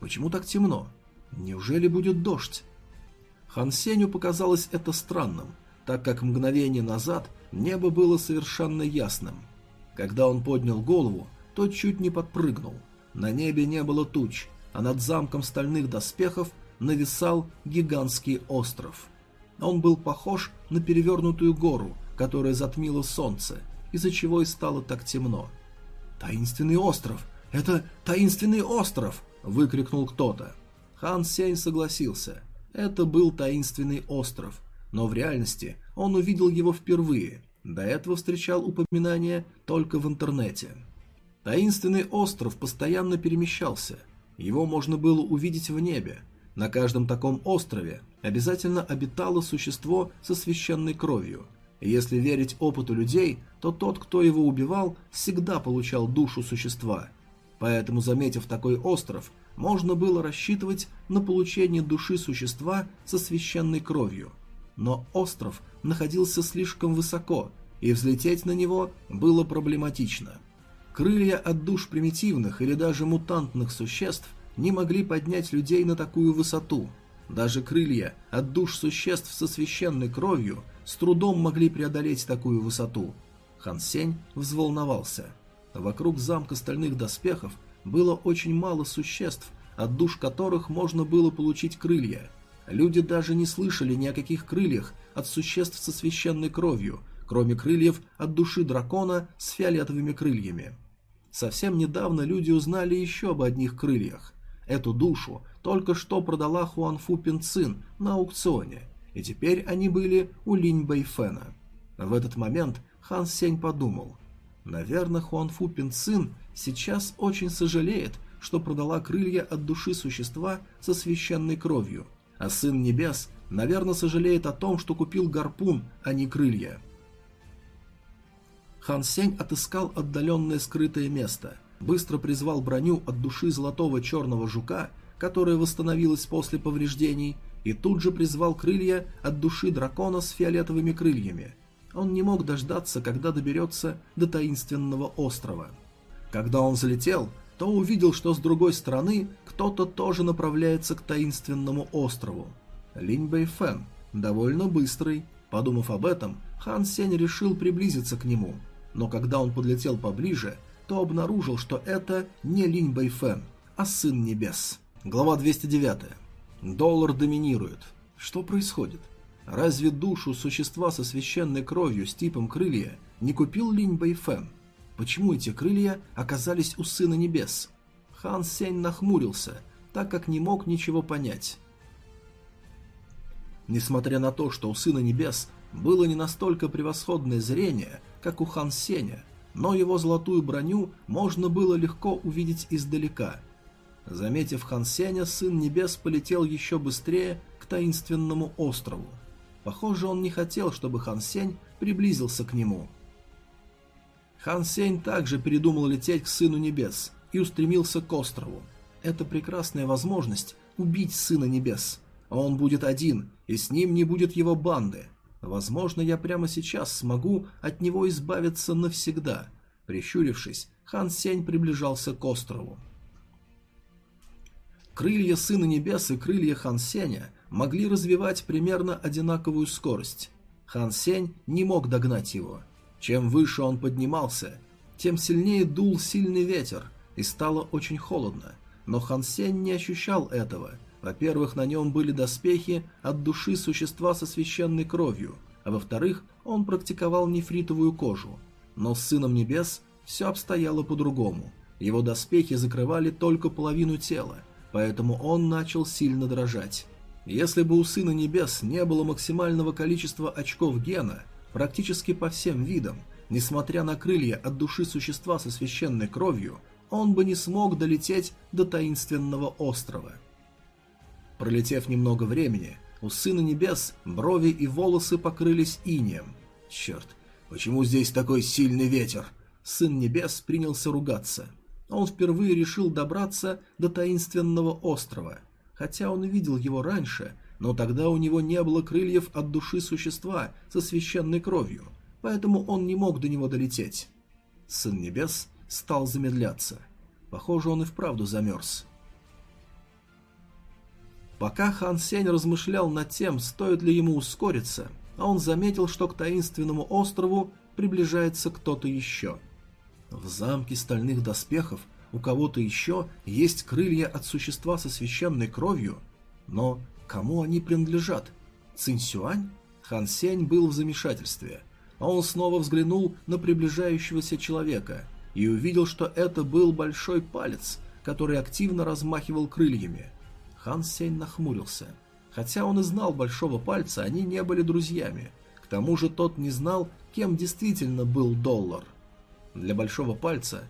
Почему так темно? Неужели будет дождь? Хан Сеню показалось это странным, так как мгновение назад небо было совершенно ясным. Когда он поднял голову, то чуть не подпрыгнул. На небе не было туч, а над замком стальных доспехов нависал гигантский остров. Он был похож на перевернутую гору, которая затмила солнце, из-за чего и стало так темно. «Таинственный остров! Это таинственный остров!» – выкрикнул кто-то. Хан Сень согласился. Это был таинственный остров, но в реальности он увидел его впервые. До этого встречал упоминания только в интернете. Таинственный остров постоянно перемещался. Его можно было увидеть в небе. На каждом таком острове обязательно обитало существо со священной кровью. Если верить опыту людей, то тот, кто его убивал, всегда получал душу существа. Поэтому, заметив такой остров, можно было рассчитывать на получение души существа со священной кровью. Но остров находился слишком высоко, и взлететь на него было проблематично. Крылья от душ примитивных или даже мутантных существ не могли поднять людей на такую высоту. Даже крылья от душ существ со священной кровью с трудом могли преодолеть такую высоту. Хан Сень взволновался. Вокруг замка стальных доспехов было очень мало существ, от душ которых можно было получить крылья. Люди даже не слышали ни о каких крыльях от существ со священной кровью, кроме крыльев от души дракона с фиолетовыми крыльями. Совсем недавно люди узнали еще об одних крыльях. Эту душу только что продала Хуанфу Пинцин на аукционе, и теперь они были у Линь Бэйфэна. В этот момент Хан Сень подумал, наверное, Хуанфу Пинцин сейчас очень сожалеет, что продала крылья от души существа со священной кровью, а Сын Небес, наверное, сожалеет о том, что купил гарпун, а не крылья. Хан Сень отыскал отдаленное скрытое место, быстро призвал броню от души золотого черного жука, которая восстановилась после повреждений, и тут же призвал крылья от души дракона с фиолетовыми крыльями. Он не мог дождаться, когда доберется до таинственного острова. Когда он залетел, то увидел, что с другой стороны кто-то тоже направляется к таинственному острову. Линь Бэйфэн, довольно быстрый. Подумав об этом, Хан Сень решил приблизиться к нему, но когда он подлетел поближе, то обнаружил, что это не Линь Бэйфэн, а Сын Небес. Глава 209. Доллар доминирует. Что происходит? Разве душу существа со священной кровью с типом крылья не купил Линь Бэйфэн? Почему эти крылья оказались у Сына Небес? Хан Сень нахмурился, так как не мог ничего понять. Несмотря на то, что у Сына Небес было не настолько превосходное зрение, как у Хан Сеня, но его золотую броню можно было легко увидеть издалека. Заметив Хан Сеня, Сын Небес полетел еще быстрее к таинственному острову. Похоже, он не хотел, чтобы Хан Сень приблизился к нему – Хан Сень также передумал лететь к Сыну Небес и устремился к острову. Это прекрасная возможность убить Сына Небес. А он будет один, и с ним не будет его банды. Возможно, я прямо сейчас смогу от него избавиться навсегда. Прищурившись, Хан Сень приближался к острову. Крылья Сына Небес и крылья Хан Сеня могли развивать примерно одинаковую скорость. Хан Сень не мог догнать его – чем выше он поднимался, тем сильнее дул сильный ветер, и стало очень холодно. Но Хан Сень не ощущал этого. Во-первых, на нем были доспехи от души существа со священной кровью, а во-вторых, он практиковал нефритовую кожу. Но с Сыном Небес все обстояло по-другому. Его доспехи закрывали только половину тела, поэтому он начал сильно дрожать. Если бы у Сына Небес не было максимального количества очков гена, Практически по всем видам, несмотря на крылья от души существа со священной кровью, он бы не смог долететь до таинственного острова. Пролетев немного времени, у Сына Небес брови и волосы покрылись инеем. Черт, почему здесь такой сильный ветер? Сын Небес принялся ругаться. Он впервые решил добраться до таинственного острова. Хотя он видел его раньше, но тогда у него не было крыльев от души существа со священной кровью, поэтому он не мог до него долететь. Сын Небес стал замедляться. Похоже, он и вправду замерз. Пока Хан Сень размышлял над тем, стоит ли ему ускориться, а он заметил, что к таинственному острову приближается кто-то еще. В замке стальных доспехов у кого-то еще есть крылья от существа со священной кровью, но кому они принадлежат? Цинсюань? Хан Сень был в замешательстве, а он снова взглянул на приближающегося человека и увидел, что это был большой палец, который активно размахивал крыльями. Хан Сень нахмурился. Хотя он и знал большого пальца, они не были друзьями. К тому же тот не знал, кем действительно был доллар. Для большого пальца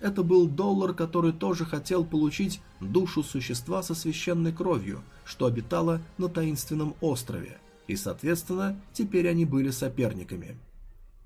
это был доллар, который тоже хотел получить душу существа со священной кровью, что обитало на таинственном острове, и, соответственно, теперь они были соперниками.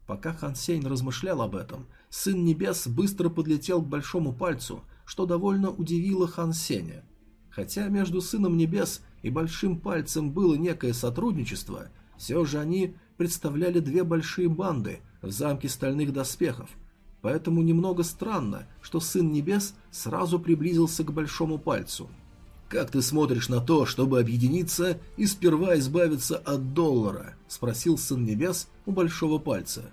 Пока Хан Сень размышлял об этом, Сын Небес быстро подлетел к большому пальцу, что довольно удивило Хан Сеня. Хотя между Сыном Небес и Большим Пальцем было некое сотрудничество, все же они представляли две большие банды в замке Стальных Доспехов – Поэтому немного странно, что Сын Небес сразу приблизился к Большому Пальцу. «Как ты смотришь на то, чтобы объединиться и сперва избавиться от доллара?» – спросил Сын Небес у Большого Пальца.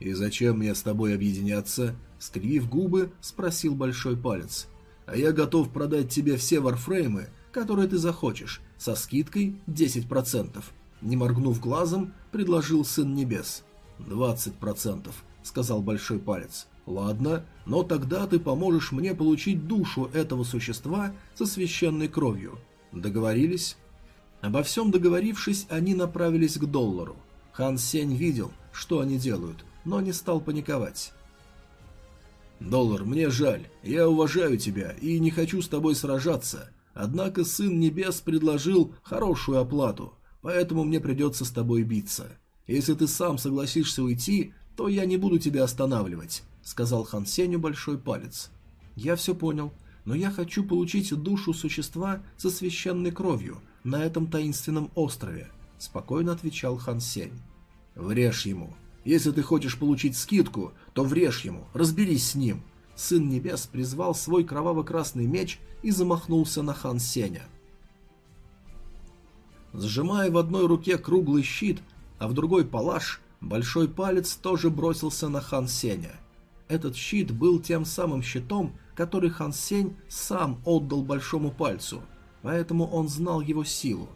«И зачем мне с тобой объединяться?» – скривив губы, спросил Большой Палец. «А я готов продать тебе все варфреймы, которые ты захочешь, со скидкой 10%. Не моргнув глазом, предложил Сын Небес. «20%, — сказал Большой Палец. Ладно, но тогда ты поможешь мне получить душу этого существа со священной кровью. Договорились? Обо всем договорившись, они направились к доллару. Хан Сень видел, что они делают, но не стал паниковать. «Доллар, мне жаль, я уважаю тебя и не хочу с тобой сражаться, однако Сын Небес предложил хорошую оплату, поэтому мне придется с тобой биться. Если ты сам согласишься уйти, то я не буду тебя останавливать. — сказал Хан Сеню большой палец. «Я все понял, но я хочу получить душу существа со священной кровью на этом таинственном острове», — спокойно отвечал Хан Сень. «Врежь ему. Если ты хочешь получить скидку, то врежь ему, разберись с ним». Сын Небес призвал свой кроваво-красный меч и замахнулся на Хан Сеня. Сжимая в одной руке круглый щит, а в другой палаш, большой палец тоже бросился на Хан Сеня — этот щит был тем самым щитом, который Хан Сень сам отдал большому пальцу, поэтому он знал его силу.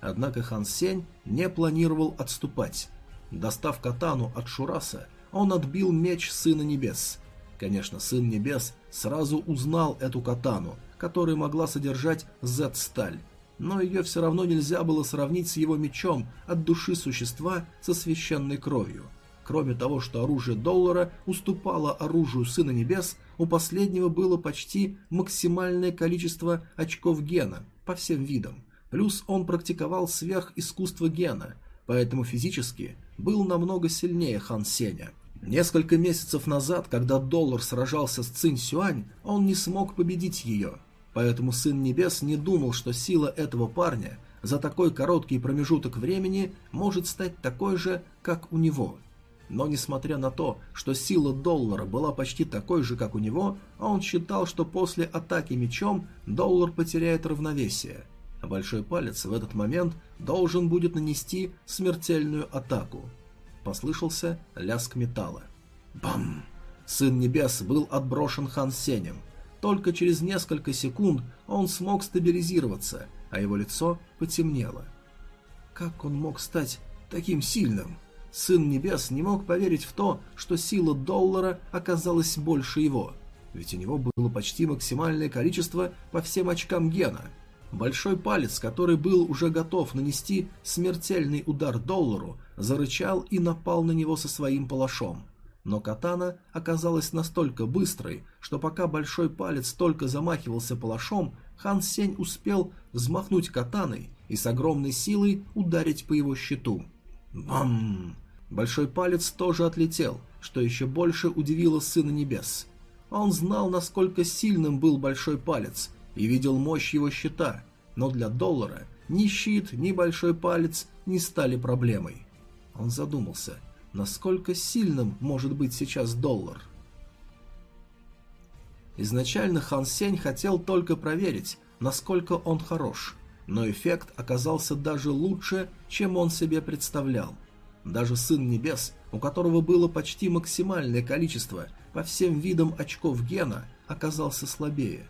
Однако Хан Сень не планировал отступать. Достав катану от Шураса, он отбил меч Сына Небес. Конечно, Сын Небес сразу узнал эту катану, которая могла содержать Z-сталь, но ее все равно нельзя было сравнить с его мечом от души существа со священной кровью. Кроме того, что оружие доллара уступало оружию Сына Небес, у последнего было почти максимальное количество очков гена по всем видам. Плюс он практиковал сверхискусство гена, поэтому физически был намного сильнее Хан Сеня. Несколько месяцев назад, когда доллар сражался с Цинь Сюань, он не смог победить ее. Поэтому Сын Небес не думал, что сила этого парня за такой короткий промежуток времени может стать такой же, как у него – но несмотря на то, что сила доллара была почти такой же, как у него, он считал, что после атаки мечом доллар потеряет равновесие, большой палец в этот момент должен будет нанести смертельную атаку. Послышался лязг металла. Бам! Сын Небес был отброшен Хан Сенем. Только через несколько секунд он смог стабилизироваться, а его лицо потемнело. Как он мог стать таким сильным? Сын Небес не мог поверить в то, что сила доллара оказалась больше его, ведь у него было почти максимальное количество по всем очкам гена. Большой палец, который был уже готов нанести смертельный удар доллару, зарычал и напал на него со своим палашом. Но катана оказалась настолько быстрой, что пока большой палец только замахивался палашом, Хан Сень успел взмахнуть катаной и с огромной силой ударить по его щиту. Бам! Большой палец тоже отлетел, что еще больше удивило Сына Небес. Он знал, насколько сильным был Большой палец, и видел мощь его щита, но для доллара ни щит, ни Большой палец не стали проблемой. Он задумался, насколько сильным может быть сейчас доллар. Изначально Хан Сень хотел только проверить, насколько он хорош, но эффект оказался даже лучше, чем он себе представлял – Даже Сын Небес, у которого было почти максимальное количество по всем видам очков гена, оказался слабее.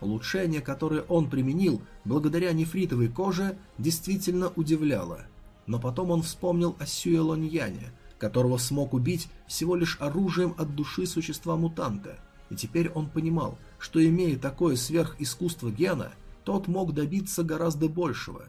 Улучшение, которое он применил благодаря нефритовой коже, действительно удивляло. Но потом он вспомнил о Сюэ Лоньяне, которого смог убить всего лишь оружием от души существа-мутанта, и теперь он понимал, что имея такое сверхискусство гена, тот мог добиться гораздо большего.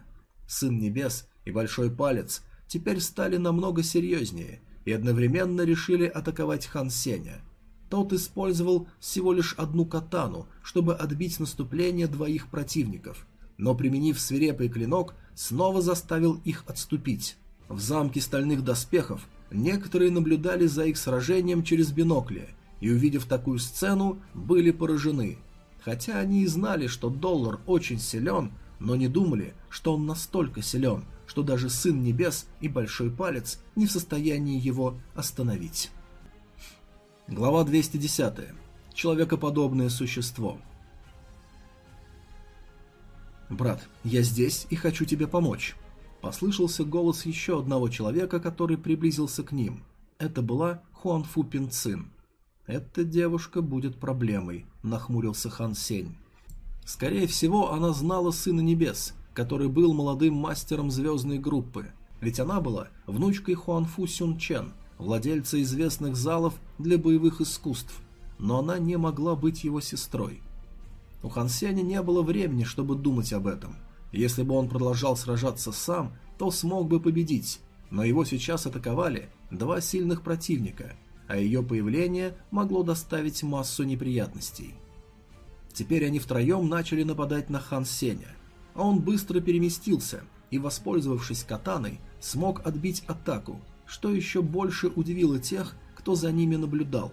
Сын Небес и Большой Палец теперь стали намного серьезнее и одновременно решили атаковать Хан Сеня. Тот использовал всего лишь одну катану, чтобы отбить наступление двоих противников, но применив свирепый клинок, снова заставил их отступить. В замке стальных доспехов некоторые наблюдали за их сражением через бинокли и, увидев такую сцену, были поражены. Хотя они и знали, что доллар очень силен, но не думали, что он настолько силен, что даже Сын Небес и Большой Палец не в состоянии его остановить. Глава 210. Человекоподобное существо. «Брат, я здесь и хочу тебе помочь». Послышался голос еще одного человека, который приблизился к ним. Это была Хуанфу Пинцин. «Эта девушка будет проблемой», — нахмурился Хан Сень. Скорее всего, она знала Сына Небес, который был молодым мастером звездной группы, ведь она была внучкой Хуанфу Сюн Чен — владельца известных залов для боевых искусств, но она не могла быть его сестрой. У Хан Сеня не было времени, чтобы думать об этом. Если бы он продолжал сражаться сам, то смог бы победить, но его сейчас атаковали два сильных противника, а ее появление могло доставить массу неприятностей. Теперь они втроем начали нападать на Хан Сеня, а он быстро переместился и, воспользовавшись катаной, смог отбить атаку, что еще больше удивило тех, кто за ними наблюдал.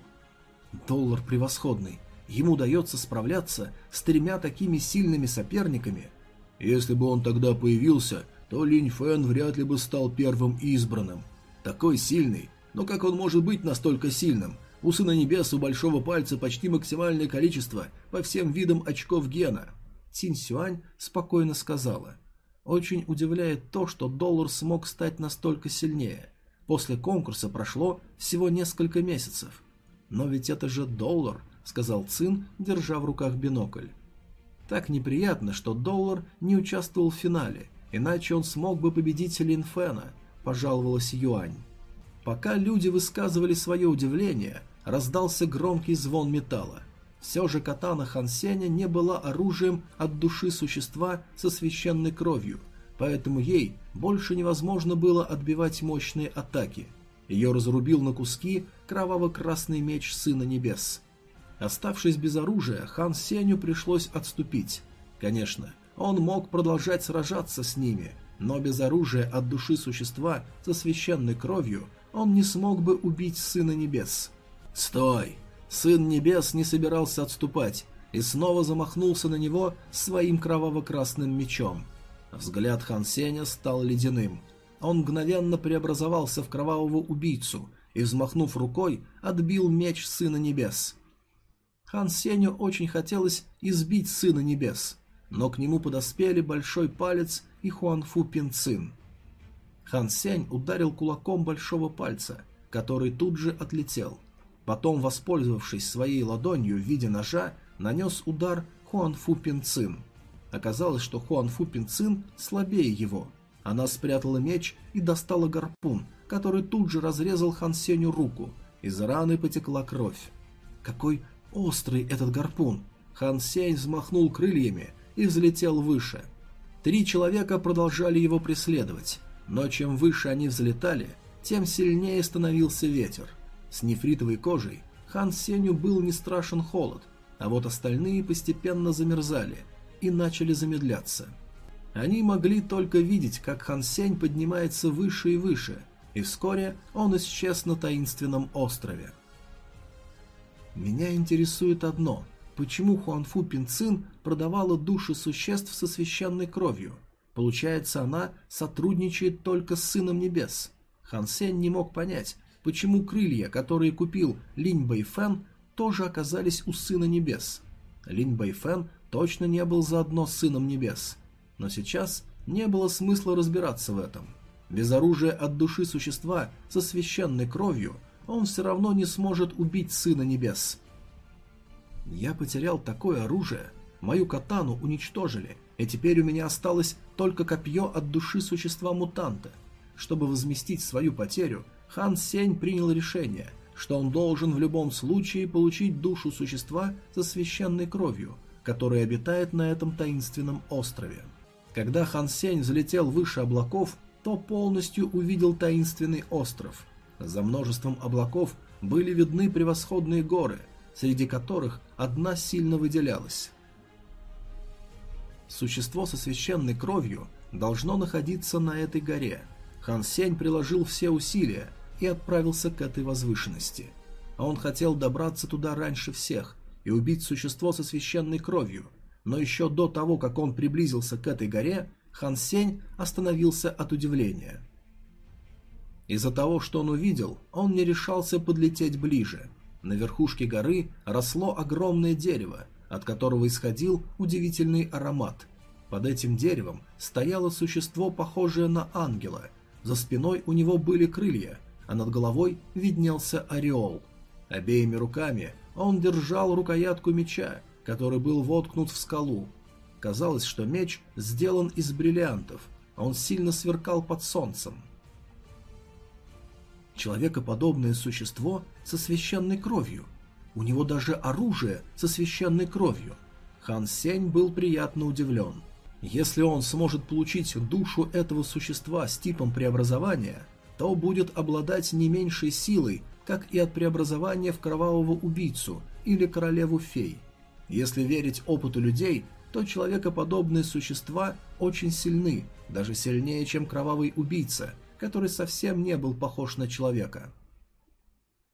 Доллар превосходный. Ему удается справляться с тремя такими сильными соперниками. Если бы он тогда появился, то Линь Фэн вряд ли бы стал первым избранным. Такой сильный, но как он может быть настолько сильным? У Сына Небес у Большого Пальца почти максимальное количество по всем видам очков гена. Цинь Сюань спокойно сказала. Очень удивляет то, что доллар смог стать настолько сильнее. После конкурса прошло всего несколько месяцев. «Но ведь это же доллар», — сказал Цин, держа в руках бинокль. Так неприятно, что доллар не участвовал в финале, иначе он смог бы победить Лин Фэна, пожаловалась Юань. Пока люди высказывали свое удивление, раздался громкий звон металла. Все же катана Хансеня не была оружием от души существа со священной кровью — поэтому ей больше невозможно было отбивать мощные атаки. Ее разрубил на куски кроваво-красный меч Сына Небес. Оставшись без оружия, хан Сеню пришлось отступить. Конечно, он мог продолжать сражаться с ними, но без оружия от души существа со священной кровью он не смог бы убить Сына Небес. «Стой!» Сын Небес не собирался отступать и снова замахнулся на него своим кроваво-красным мечом. Взгляд Хан Сеня стал ледяным. Он мгновенно преобразовался в кровавого убийцу и, взмахнув рукой, отбил меч Сына Небес. Хан Сеню очень хотелось избить Сына Небес, но к нему подоспели Большой Палец и Хуанфу Пинцин. Хан Сень ударил кулаком большого пальца, который тут же отлетел. Потом, воспользовавшись своей ладонью в виде ножа, нанес удар Хуанфу Пинцин – Оказалось, что Хуан Фу Пинцин слабее его. Она спрятала меч и достала гарпун, который тут же разрезал Хан Сеню руку. Из раны потекла кровь. Какой острый этот гарпун! Хан Сень взмахнул крыльями и взлетел выше. Три человека продолжали его преследовать, но чем выше они взлетали, тем сильнее становился ветер. С нефритовой кожей Хан Сеню был не страшен холод, а вот остальные постепенно замерзали – и начали замедляться. Они могли только видеть, как Хан Сень поднимается выше и выше, и вскоре он исчез на таинственном острове. Меня интересует одно. Почему Хуанфу Пинцин продавала души существ со священной кровью? Получается, она сотрудничает только с Сыном Небес. Хан Сень не мог понять, почему крылья, которые купил Линь Бэйфэн, тоже оказались у Сына Небес. Линь Бэйфэн точно не был заодно с Сыном Небес. Но сейчас не было смысла разбираться в этом. Без оружия от души существа со священной кровью он все равно не сможет убить Сына Небес. Я потерял такое оружие, мою катану уничтожили, и теперь у меня осталось только копье от души существа-мутанта. Чтобы возместить свою потерю, Хан Сень принял решение, что он должен в любом случае получить душу существа со священной кровью, которая обитает на этом таинственном острове. Когда Хан Сень взлетел выше облаков, то полностью увидел таинственный остров. За множеством облаков были видны превосходные горы, среди которых одна сильно выделялась. Существо со священной кровью должно находиться на этой горе. Хан Сень приложил все усилия и отправился к этой возвышенности. А он хотел добраться туда раньше всех и убить существо со священной кровью, но еще до того, как он приблизился к этой горе, Хан Сень остановился от удивления. Из-за того, что он увидел, он не решался подлететь ближе. На верхушке горы росло огромное дерево, от которого исходил удивительный аромат. Под этим деревом стояло существо, похожее на ангела. За спиной у него были крылья, а над головой виднелся ореол. Обеими руками он держал рукоятку меча, который был воткнут в скалу. Казалось, что меч сделан из бриллиантов, а он сильно сверкал под солнцем. Человекоподобное существо со священной кровью. У него даже оружие со священной кровью. Хан Сень был приятно удивлен. Если он сможет получить душу этого существа с типом преобразования, то будет обладать не меньшей силой, как и от преобразования в кровавого убийцу или королеву фей. Если верить опыту людей, то человекоподобные существа очень сильны, даже сильнее, чем кровавый убийца, который совсем не был похож на человека.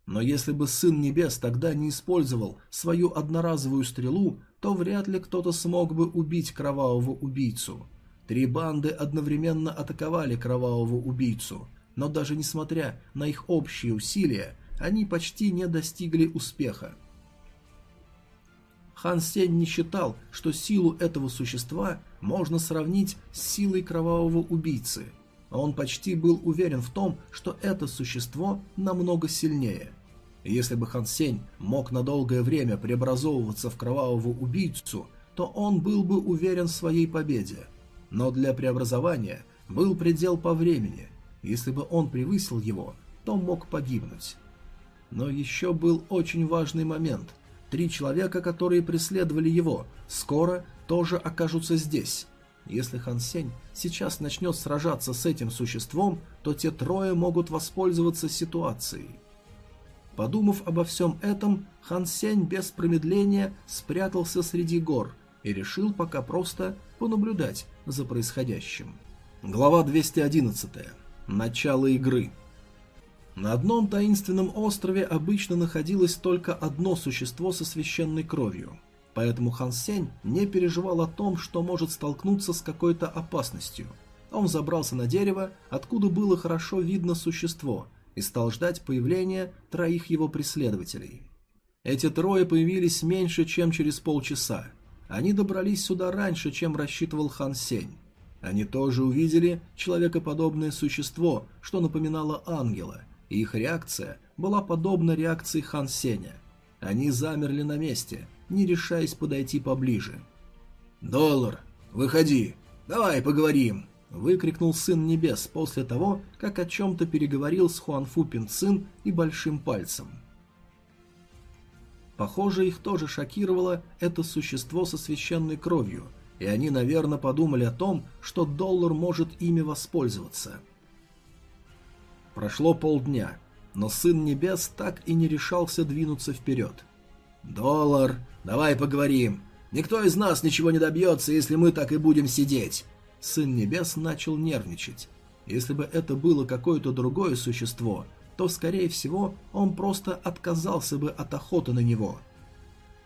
Но если бы Сын Небес тогда не использовал свою одноразовую стрелу, то вряд ли кто-то смог бы убить кровавого убийцу. Три банды одновременно атаковали кровавого убийцу, но даже несмотря на их общие усилия, они почти не достигли успеха. Хан Сень не считал, что силу этого существа можно сравнить с силой кровавого убийцы. Он почти был уверен в том, что это существо намного сильнее. Если бы Хан Сень мог на долгое время преобразовываться в кровавого убийцу, то он был бы уверен в своей победе. Но для преобразования был предел по времени. Если бы он превысил его, то мог погибнуть. Но еще был очень важный момент. Три человека, которые преследовали его, скоро тоже окажутся здесь. Если Хан Сень сейчас начнет сражаться с этим существом, то те трое могут воспользоваться ситуацией. Подумав обо всем этом, Хан Сень без промедления спрятался среди гор и решил пока просто понаблюдать за происходящим. Глава 211. Начало игры. На одном таинственном острове обычно находилось только одно существо со священной кровью, поэтому Хан Сень не переживал о том, что может столкнуться с какой-то опасностью. Он забрался на дерево, откуда было хорошо видно существо, и стал ждать появления троих его преследователей. Эти трое появились меньше, чем через полчаса. Они добрались сюда раньше, чем рассчитывал Хан Сень. Они тоже увидели человекоподобное существо, что напоминало ангела, и их реакция была подобна реакции Хан Сеня. Они замерли на месте, не решаясь подойти поближе. «Доллар, выходи! Давай поговорим!» – выкрикнул Сын Небес после того, как о чем-то переговорил с Хуанфу Пинцин и Большим Пальцем. Похоже, их тоже шокировало это существо со священной кровью, и они, наверное, подумали о том, что Доллар может ими воспользоваться – Прошло полдня, но Сын Небес так и не решался двинуться вперед. «Доллар, давай поговорим. Никто из нас ничего не добьется, если мы так и будем сидеть». Сын Небес начал нервничать. Если бы это было какое-то другое существо, то, скорее всего, он просто отказался бы от охоты на него.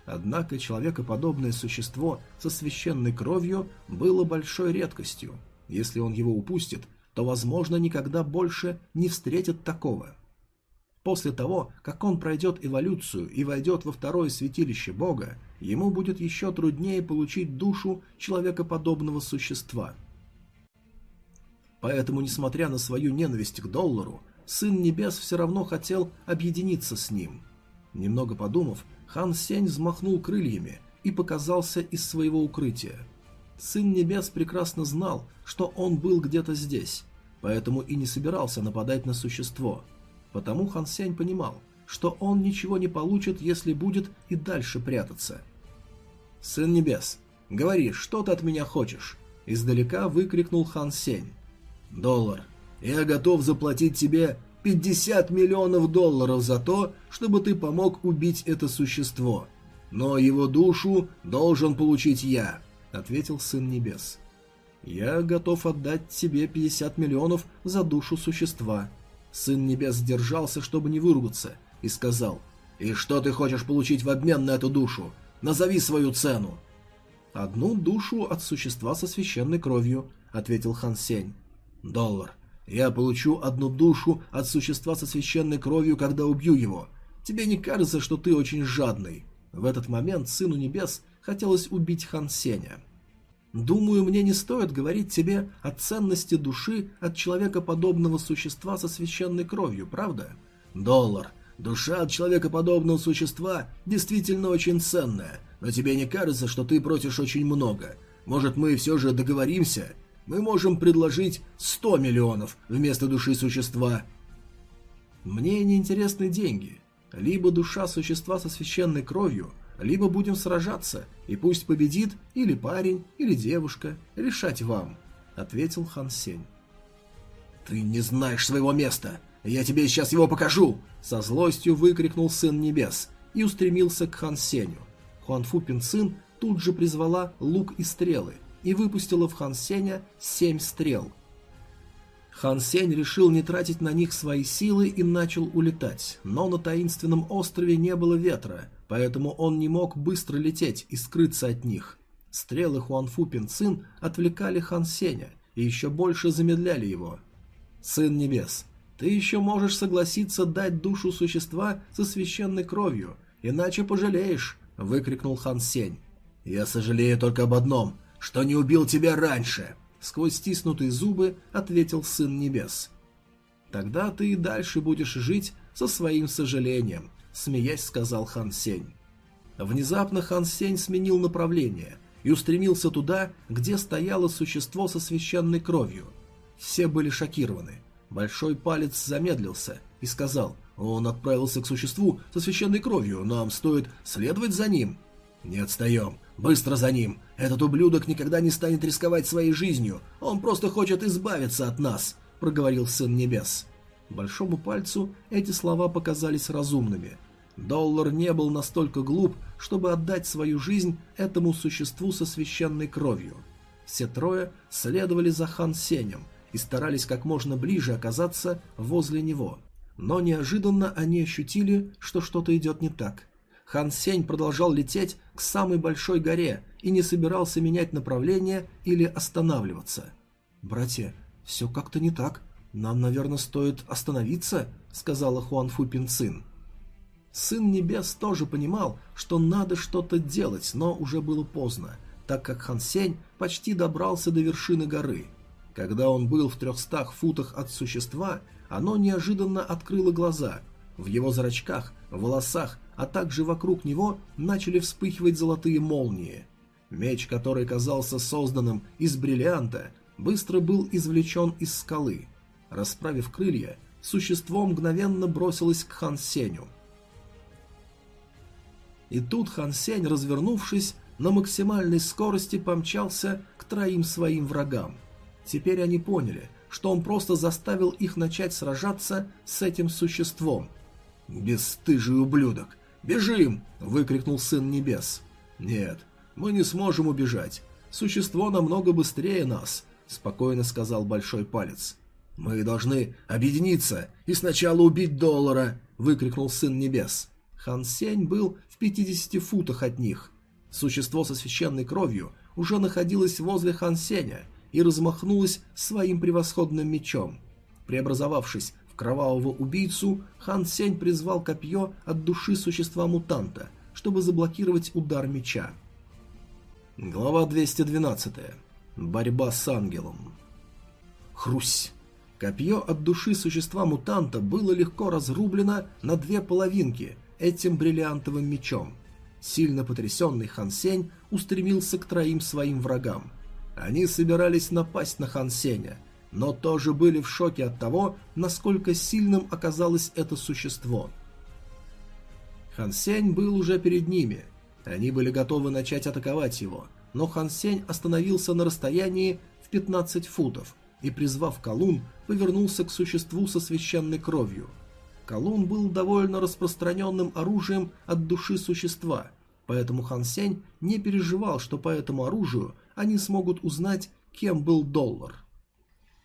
Однако человекоподобное существо со священной кровью было большой редкостью. Если он его упустит, то, возможно, никогда больше не встретит такого. После того, как он пройдет эволюцию и войдет во второе святилище Бога, ему будет еще труднее получить душу человекоподобного существа. Поэтому, несмотря на свою ненависть к доллару, Сын Небес все равно хотел объединиться с ним. Немного подумав, Хан Сень взмахнул крыльями и показался из своего укрытия. Сын Небес прекрасно знал, что он был где-то здесь, поэтому и не собирался нападать на существо. Потому Хан Сень понимал, что он ничего не получит, если будет и дальше прятаться. «Сын Небес, говори, что ты от меня хочешь?» Издалека выкрикнул Хан Сень. «Доллар. Я готов заплатить тебе 50 миллионов долларов за то, чтобы ты помог убить это существо. Но его душу должен получить я», — ответил Сын Небес. «Я готов отдать тебе 50 миллионов за душу существа». Сын Небес сдержался, чтобы не выругаться, и сказал, «И что ты хочешь получить в обмен на эту душу? Назови свою цену!» «Одну душу от существа со священной кровью», — ответил Хан Сень. «Доллар. Я получу одну душу от существа со священной кровью, когда убью его. Тебе не кажется, что ты очень жадный?» В этот момент Сыну Небес хотелось убить Хан Сеня. «Думаю, мне не стоит говорить тебе о ценности души от человекоподобного существа со священной кровью, правда?» «Доллар. Душа от человекоподобного существа действительно очень ценная, но тебе не кажется, что ты просишь очень много? Может, мы все же договоримся мы можем предложить 100 миллионов вместо души существа. Мне не интересны деньги. Либо душа существа со священной кровью, либо будем сражаться, и пусть победит или парень, или девушка, решать вам, ответил Хан Сень. Ты не знаешь своего места. Я тебе сейчас его покажу, со злостью выкрикнул Сын Небес и устремился к Хан Сенью. Хуанфу Пинцин тут же призвала лук и стрелы, и выпустила в Хан Сеня семь стрел. Хан Сень решил не тратить на них свои силы и начал улетать, но на таинственном острове не было ветра, поэтому он не мог быстро лететь и скрыться от них. Стрелы Хуанфу Пинцин отвлекали Хан Сеня и еще больше замедляли его. «Сын Небес, ты еще можешь согласиться дать душу существа со священной кровью, иначе пожалеешь», — выкрикнул Хан Сень. «Я сожалею только об одном что не убил тебя раньше!» Сквозь стиснутые зубы ответил Сын Небес. «Тогда ты и дальше будешь жить со своим сожалением», смеясь сказал Хан Сень. Внезапно Хан Сень сменил направление и устремился туда, где стояло существо со священной кровью. Все были шокированы. Большой палец замедлился и сказал, «Он отправился к существу со священной кровью, нам стоит следовать за ним». «Не отстаем. Быстро за ним. Этот ублюдок никогда не станет рисковать своей жизнью. Он просто хочет избавиться от нас», — проговорил Сын Небес. Большому пальцу эти слова показались разумными. Доллар не был настолько глуп, чтобы отдать свою жизнь этому существу со священной кровью. Все трое следовали за Хан Сенем и старались как можно ближе оказаться возле него. Но неожиданно они ощутили, что что-то идет не так. Хан Сень продолжал лететь к самой большой горе и не собирался менять направление или останавливаться. «Братья, все как-то не так. Нам, наверное, стоит остановиться», — сказала Хуан Фу Пин. Сын Небес тоже понимал, что надо что-то делать, но уже было поздно, так как Хан Сень почти добрался до вершины горы. Когда он был в трехстах футах от существа, оно неожиданно открыло глаза. В его зрачках, волосах а также вокруг него начали вспыхивать золотые молнии. Меч, который казался созданным из бриллианта, быстро был извлечен из скалы. Расправив крылья, существо мгновенно бросилось к Хан Сеню. И тут Хан Сень, развернувшись, на максимальной скорости помчался к троим своим врагам. Теперь они поняли, что он просто заставил их начать сражаться с этим существом. «Бесстыжий ублюдок! «Бежим!» – выкрикнул Сын Небес. «Нет, мы не сможем убежать. Существо намного быстрее нас», – спокойно сказал Большой Палец. «Мы должны объединиться и сначала убить Доллара!» – выкрикнул Сын Небес. Хан Сень был в 50 футах от них. Существо со священной кровью уже находилось возле Хан Сеня и размахнулось своим превосходным мечом. Преобразовавшись кровавого убийцу, Хан Сень призвал копье от души существа-мутанта, чтобы заблокировать удар меча. Глава 212. Борьба с ангелом. Хрусь! Копье от души существа-мутанта было легко разрублено на две половинки этим бриллиантовым мечом. Сильно потрясенный Хан Сень устремился к троим своим врагам. Они собирались напасть на Хан Сеня, но тоже были в шоке от того, насколько сильным оказалось это существо. Хан Сень был уже перед ними. Они были готовы начать атаковать его, но Хан Сень остановился на расстоянии в 15 футов и, призвав колун, повернулся к существу со священной кровью – Колун был довольно распространенным оружием от души существа, поэтому Хан Сень не переживал, что по этому оружию они смогут узнать, кем был доллар.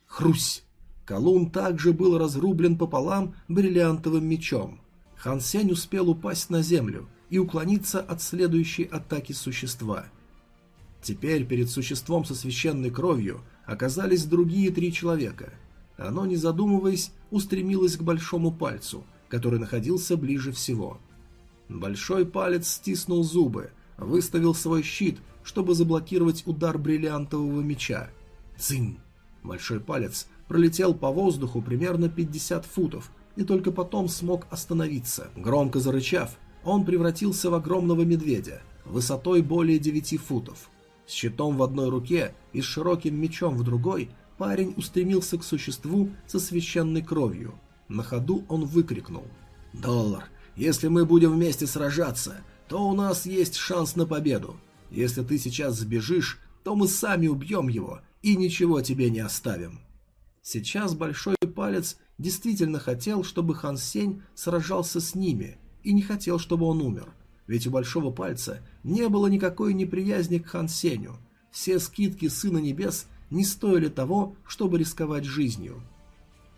Хрусь! Колун также был разрублен пополам бриллиантовым мечом. Хан Сень успел упасть на землю и уклониться от следующей атаки существа. Теперь перед существом со священной кровью оказались другие три человека – оно, не задумываясь, устремилось к большому пальцу, который находился ближе всего. Большой палец стиснул зубы, выставил свой щит, чтобы заблокировать удар бриллиантового меча. Цинь! Большой палец пролетел по воздуху примерно 50 футов и только потом смог остановиться. Громко зарычав, он превратился в огромного медведя, высотой более 9 футов. С щитом в одной руке и с широким мечом в другой парень устремился к существу со священной кровью. На ходу он выкрикнул. «Доллар, если мы будем вместе сражаться, то у нас есть шанс на победу. Если ты сейчас сбежишь, то мы сами убьем его и ничего тебе не оставим». Сейчас Большой Палец действительно хотел, чтобы Хан Сень сражался с ними, и не хотел, чтобы он умер. Ведь у Большого Пальца не было никакой неприязни к Хан Сенью. Все скидки Сына Небес не стоили того, чтобы рисковать жизнью.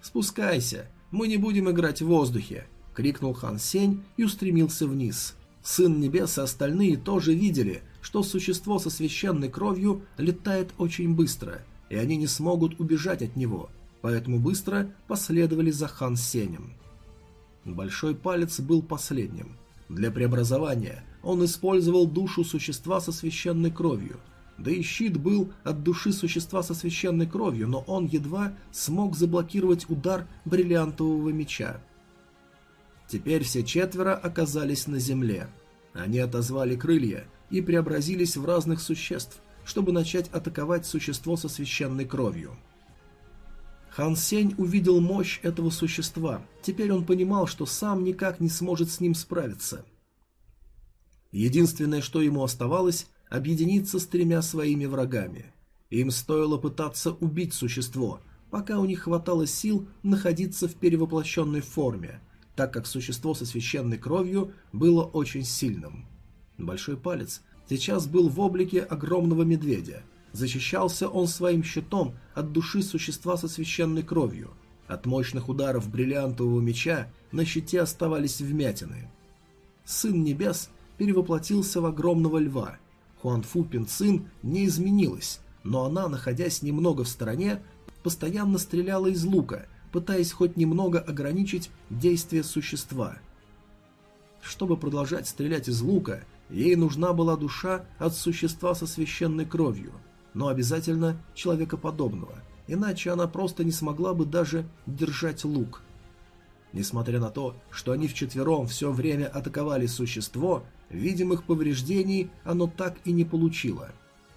«Спускайся, мы не будем играть в воздухе!» — крикнул Хан Сень и устремился вниз. Сын Небес и остальные тоже видели, что существо со священной кровью летает очень быстро, и они не смогут убежать от него, поэтому быстро последовали за Хан Сенем. Большой палец был последним. Для преобразования он использовал душу существа со священной кровью, да и щит был от души существа со священной кровью, но он едва смог заблокировать удар бриллиантового меча. Теперь все четверо оказались на земле. Они отозвали крылья и преобразились в разных существ, чтобы начать атаковать существо со священной кровью. Хан Сень увидел мощь этого существа. Теперь он понимал, что сам никак не сможет с ним справиться. Единственное, что ему оставалось, объединиться с тремя своими врагами. Им стоило пытаться убить существо, пока у них хватало сил находиться в перевоплощенной форме, так как существо со священной кровью было очень сильным. Большой палец сейчас был в облике огромного медведя. Защищался он своим щитом от души существа со священной кровью. От мощных ударов бриллиантового меча на щите оставались вмятины. Сын Небес перевоплотился в огромного льва – Хуанфу Пинцин не изменилась, но она, находясь немного в стороне, постоянно стреляла из лука, пытаясь хоть немного ограничить действие существа. Чтобы продолжать стрелять из лука, ей нужна была душа от существа со священной кровью, но обязательно человекоподобного, иначе она просто не смогла бы даже держать лук. Несмотря на то, что они вчетвером все время атаковали существо, Видимых повреждений оно так и не получило.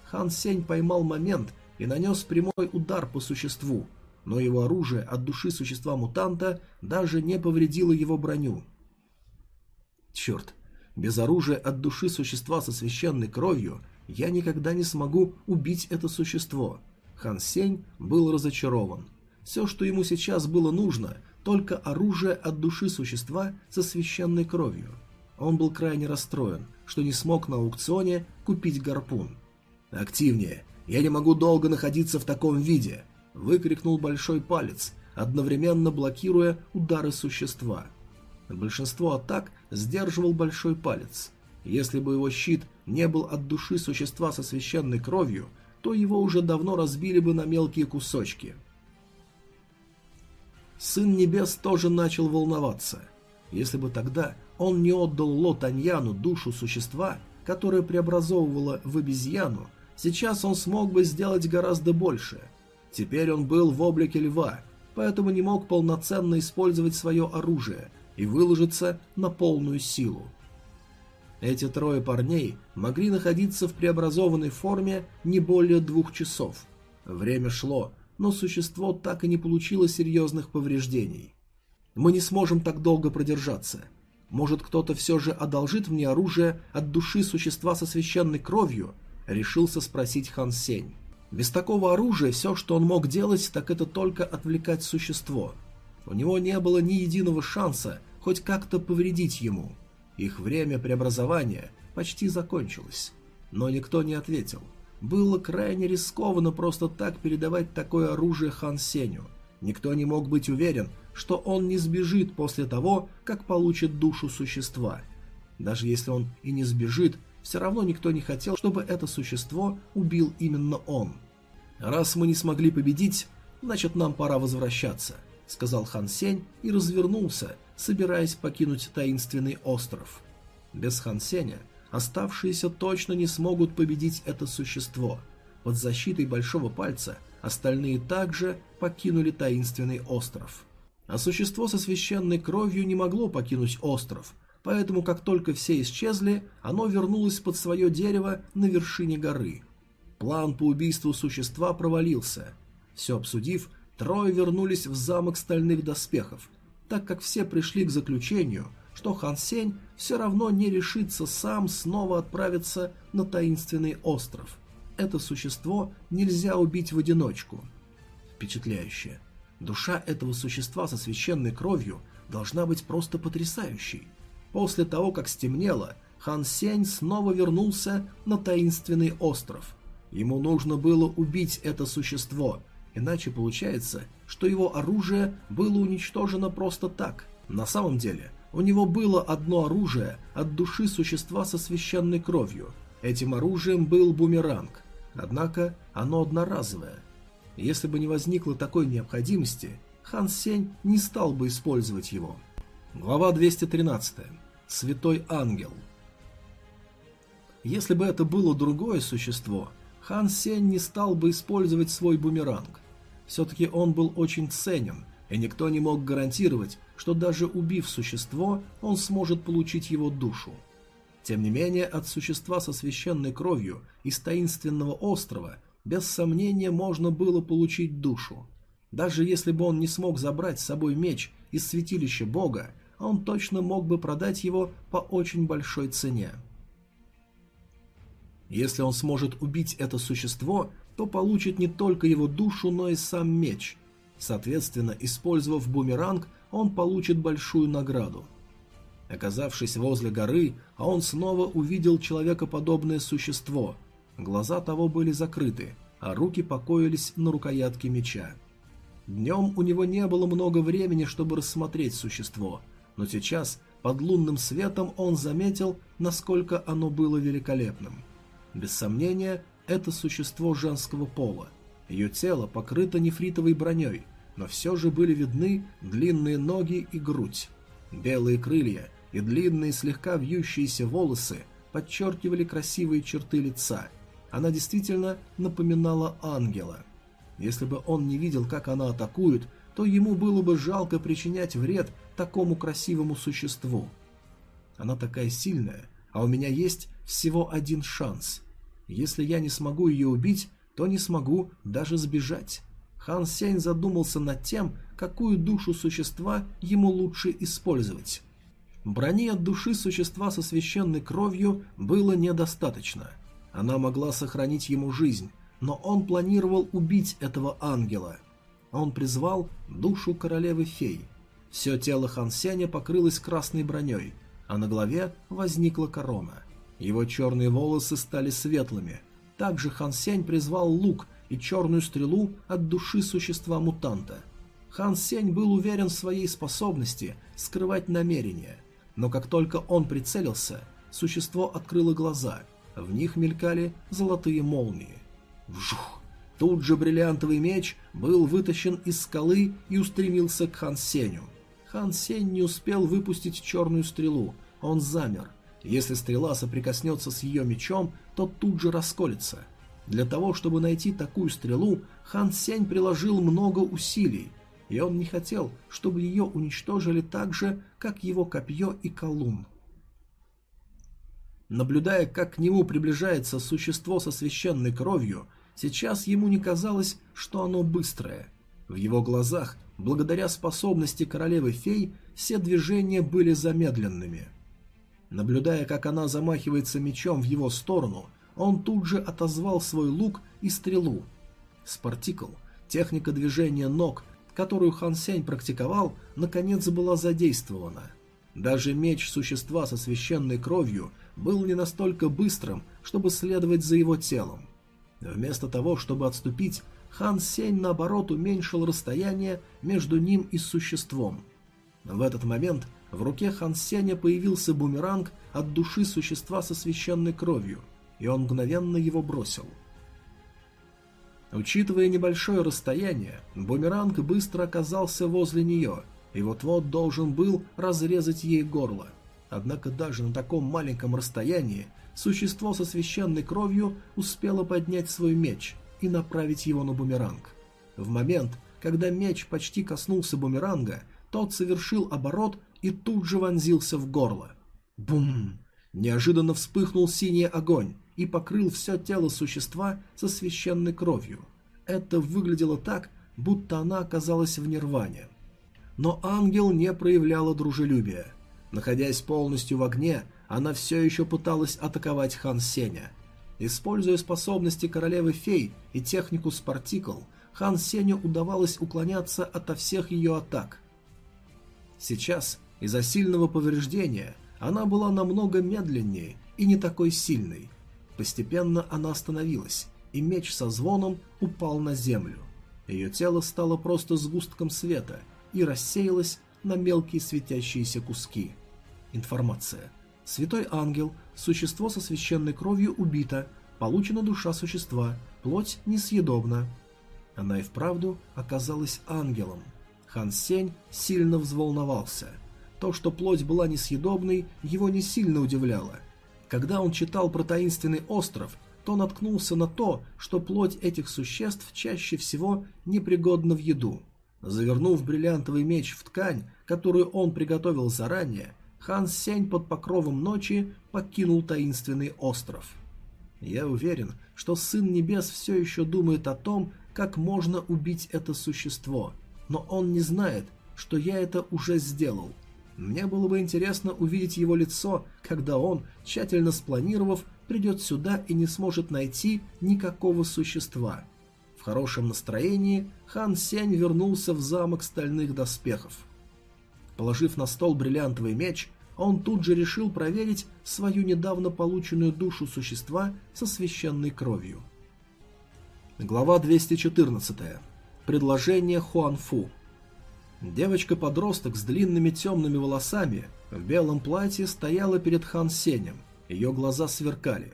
Хан Сень поймал момент и нанес прямой удар по существу, но его оружие от души существа-мутанта даже не повредило его броню. Черт, без оружия от души существа со священной кровью я никогда не смогу убить это существо. Хан Сень был разочарован. Все, что ему сейчас было нужно, только оружие от души существа со священной кровью. Он был крайне расстроен, что не смог на аукционе купить гарпун. «Активнее! Я не могу долго находиться в таком виде!» – выкрикнул большой палец, одновременно блокируя удары существа. Большинство атак сдерживал большой палец. Если бы его щит не был от души существа со священной кровью, то его уже давно разбили бы на мелкие кусочки. Сын Небес тоже начал волноваться. Если бы тогда он не отдал Ло Таньяну душу существа, которое преобразовывало в обезьяну, сейчас он смог бы сделать гораздо больше. Теперь он был в облике льва, поэтому не мог полноценно использовать свое оружие и выложиться на полную силу. Эти трое парней могли находиться в преобразованной форме не более двух часов. Время шло, но существо так и не получило серьезных повреждений. Мы не сможем так долго продержаться. Может, кто-то все же одолжит мне оружие от души существа со священной кровью? Решился спросить Хан Сень. Без такого оружия все, что он мог делать, так это только отвлекать существо. У него не было ни единого шанса хоть как-то повредить ему. Их время преобразования почти закончилось. Но никто не ответил. Было крайне рискованно просто так передавать такое оружие Хан Сеню. Никто не мог быть уверен, что он не сбежит после того, как получит душу существа. Даже если он и не сбежит, все равно никто не хотел, чтобы это существо убил именно он. «Раз мы не смогли победить, значит нам пора возвращаться», — сказал Хан Сень и развернулся, собираясь покинуть таинственный остров. Без Хан Сеня оставшиеся точно не смогут победить это существо. Под защитой Большого Пальца остальные также покинули таинственный остров. А существо со священной кровью не могло покинуть остров, поэтому как только все исчезли, оно вернулось под свое дерево на вершине горы. План по убийству существа провалился. Все обсудив, трое вернулись в замок стальных доспехов, так как все пришли к заключению, что Хан Сень все равно не решится сам снова отправиться на таинственный остров. Это существо нельзя убить в одиночку. Впечатляюще. Душа этого существа со священной кровью должна быть просто потрясающей. После того, как стемнело, Хан Сень снова вернулся на таинственный остров. Ему нужно было убить это существо – Иначе получается, что его оружие было уничтожено просто так. На самом деле, у него было одно оружие от души существа со священной кровью. Этим оружием был бумеранг. Однако оно одноразовое. Если бы не возникло такой необходимости, Хан Сень не стал бы использовать его. Глава 213. Святой Ангел. Если бы это было другое существо, Хан Сень не стал бы использовать свой бумеранг. Все-таки он был очень ценен, и никто не мог гарантировать, что даже убив существо, он сможет получить его душу. Тем не менее, от существа со священной кровью из таинственного острова без сомнения можно было получить душу. Даже если бы он не смог забрать с собой меч из святилища бога, он точно мог бы продать его по очень большой цене. Если он сможет убить это существо, то получит не только его душу, но и сам меч. Соответственно, использовав бумеранг, он получит большую награду. Оказавшись возле горы, а он снова увидел человекоподобное существо. Глаза того были закрыты, а руки покоились на рукоятке меча. Днем у него не было много времени, чтобы рассмотреть существо, но сейчас, под лунным светом, он заметил, насколько оно было великолепным. Без сомнения, это существо женского пола. Ее тело покрыто нефритовой броней, но все же были видны длинные ноги и грудь. Белые крылья и длинные слегка вьющиеся волосы подчеркивали красивые черты лица. Она действительно напоминала ангела. Если бы он не видел, как она атакует, то ему было бы жалко причинять вред такому красивому существу. Она такая сильная, а у меня есть всего один шанс. Если я не смогу ее убить, то не смогу даже сбежать. Хан Сень задумался над тем, какую душу существа ему лучше использовать. Брони от души существа со священной кровью было недостаточно. Она могла сохранить ему жизнь, но он планировал убить этого ангела. Он призвал душу королевы-фей. Все тело Хан Сеня покрылось красной броней, а на голове возникла корона – его черные волосы стали светлыми. Также Хан Сень призвал лук и черную стрелу от души существа-мутанта. Хан Сень был уверен в своей способности скрывать намерения, но как только он прицелился, существо открыло глаза, в них мелькали золотые молнии. Вжух! Тут же бриллиантовый меч был вытащен из скалы и устремился к Хан Сенью. Хан Сень не успел выпустить черную стрелу, он замер – если стрела соприкоснется с ее мечом, то тут же расколется. Для того, чтобы найти такую стрелу, Хан Сень приложил много усилий, и он не хотел, чтобы ее уничтожили так же, как его копье и колун. Наблюдая, как к нему приближается существо со священной кровью, сейчас ему не казалось, что оно быстрое. В его глазах, благодаря способности королевы-фей, все движения были замедленными. Наблюдая, как она замахивается мечом в его сторону, он тут же отозвал свой лук и стрелу. Спартикл, техника движения ног, которую Хан Сень практиковал, наконец была задействована. Даже меч существа со священной кровью был не настолько быстрым, чтобы следовать за его телом. Вместо того, чтобы отступить, Хан Сень наоборот уменьшил расстояние между ним и существом. В этот момент в руке Хан Сеня появился бумеранг от души существа со священной кровью, и он мгновенно его бросил. Учитывая небольшое расстояние, бумеранг быстро оказался возле нее и вот-вот должен был разрезать ей горло. Однако даже на таком маленьком расстоянии существо со священной кровью успело поднять свой меч и направить его на бумеранг. В момент, когда меч почти коснулся бумеранга, тот совершил оборот и тут же вонзился в горло. Бум! Неожиданно вспыхнул синий огонь и покрыл все тело существа со священной кровью. Это выглядело так, будто она оказалась в нирване. Но ангел не проявляла дружелюбия. Находясь полностью в огне, она все еще пыталась атаковать Хан Сеня. Используя способности королевы-фей и технику Спартикл, Хан Сеню удавалось уклоняться ото всех ее атак. Сейчас, из-за сильного повреждения, она была намного медленнее и не такой сильной. Постепенно она остановилась, и меч со звоном упал на землю. Ее тело стало просто сгустком света и рассеялось на мелкие светящиеся куски – Информация. Святой ангел, существо со священной кровью убито, получена душа существа, плоть несъедобна. Она и вправду оказалась ангелом. Хан Сень сильно взволновался. То, что плоть была несъедобной, его не сильно удивляло. Когда он читал про таинственный остров, то наткнулся на то, что плоть этих существ чаще всего непригодна в еду. Завернув бриллиантовый меч в ткань, которую он приготовил заранее, Хан Сень под покровом ночи покинул таинственный остров. Я уверен, что Сын Небес все еще думает о том, как можно убить это существо, но он не знает, что я это уже сделал. Мне было бы интересно увидеть его лицо, когда он, тщательно спланировав, придет сюда и не сможет найти никакого существа. В хорошем настроении Хан Сень вернулся в замок стальных доспехов. Положив на стол бриллиантовый меч, он тут же решил проверить свою недавно полученную душу существа со священной кровью. Глава 214. Предложение Хуанфу. Девочка-подросток с длинными темными волосами в белом платье стояла перед Хан Сенем. Ее глаза сверкали.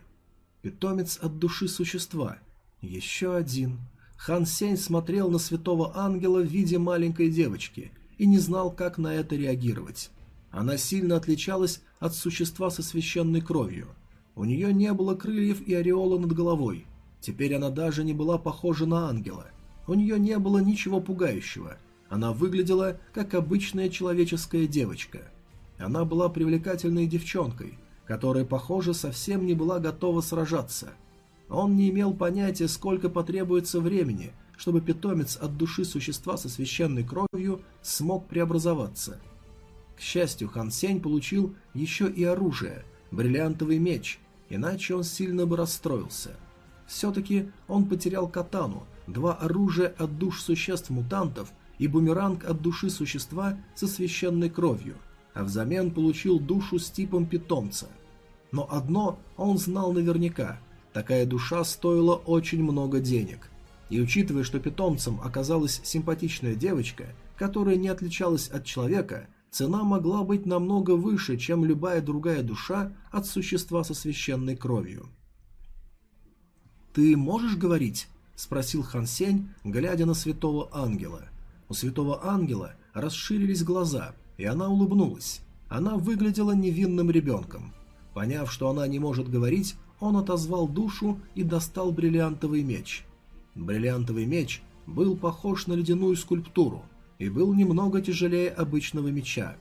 Питомец от души существа. Еще один. Хан Сень смотрел на святого ангела в виде маленькой девочки и не знал, как на это реагировать. Она сильно отличалась от существа со священной кровью. У нее не было крыльев и ореола над головой. Теперь она даже не была похожа на ангела. У нее не было ничего пугающего. Она выглядела как обычная человеческая девочка. Она была привлекательной девчонкой, которая, похоже, совсем не была готова сражаться. Он не имел понятия, сколько потребуется времени, чтобы питомец от души существа со священной кровью смог преобразоваться – к счастью, Хан Сень получил еще и оружие – бриллиантовый меч, иначе он сильно бы расстроился. Все-таки он потерял катану, два оружия от душ существ-мутантов и бумеранг от души существа со священной кровью, а взамен получил душу с типом питомца. Но одно он знал наверняка – такая душа стоила очень много денег. И учитывая, что питомцем оказалась симпатичная девочка, которая не отличалась от человека – цена могла быть намного выше, чем любая другая душа от существа со священной кровью. «Ты можешь говорить?» – спросил Хан Сень, глядя на святого ангела. У святого ангела расширились глаза, и она улыбнулась. Она выглядела невинным ребенком. Поняв, что она не может говорить, он отозвал душу и достал бриллиантовый меч. Бриллиантовый меч был похож на ледяную скульптуру и был немного тяжелее обычного меча.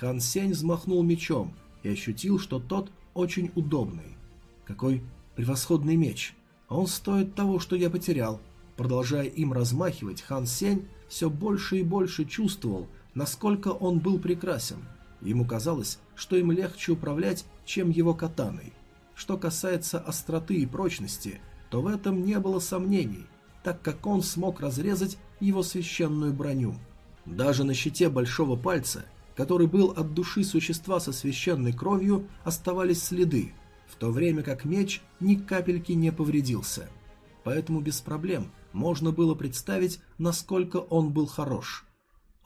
Хан Сень взмахнул мечом и ощутил, что тот очень удобный. Какой превосходный меч! Он стоит того, что я потерял. Продолжая им размахивать, Хан Сень все больше и больше чувствовал, насколько он был прекрасен. Ему казалось, что им легче управлять, чем его катаной. Что касается остроты и прочности, то в этом не было сомнений, так как он смог разрезать его священную броню. Даже на щите большого пальца, который был от души существа со священной кровью, оставались следы, в то время как меч ни капельки не повредился. Поэтому без проблем можно было представить, насколько он был хорош.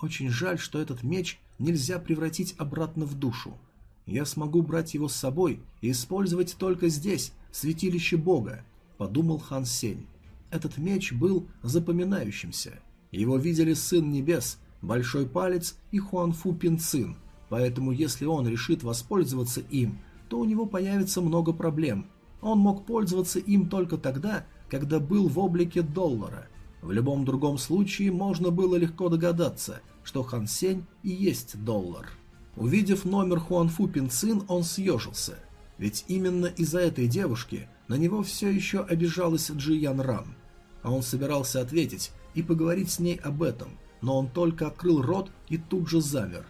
Очень жаль, что этот меч нельзя превратить обратно в душу. Я смогу брать его с собой и использовать только здесь, в святилище Бога, подумал Хан Сень. Этот меч был запоминающимся. Его видели Сын Небес, Большой Палец и Хуанфу Пинцин, поэтому если он решит воспользоваться им, то у него появится много проблем. Он мог пользоваться им только тогда, когда был в облике доллара. В любом другом случае можно было легко догадаться, что Хан Сень и есть доллар. Увидев номер Хуанфу Пинцин, он съежился. Ведь именно из-за этой девушки на него все еще обижалась Джи Ян Ран. А он собирался ответить и поговорить с ней об этом, но он только открыл рот и тут же замер.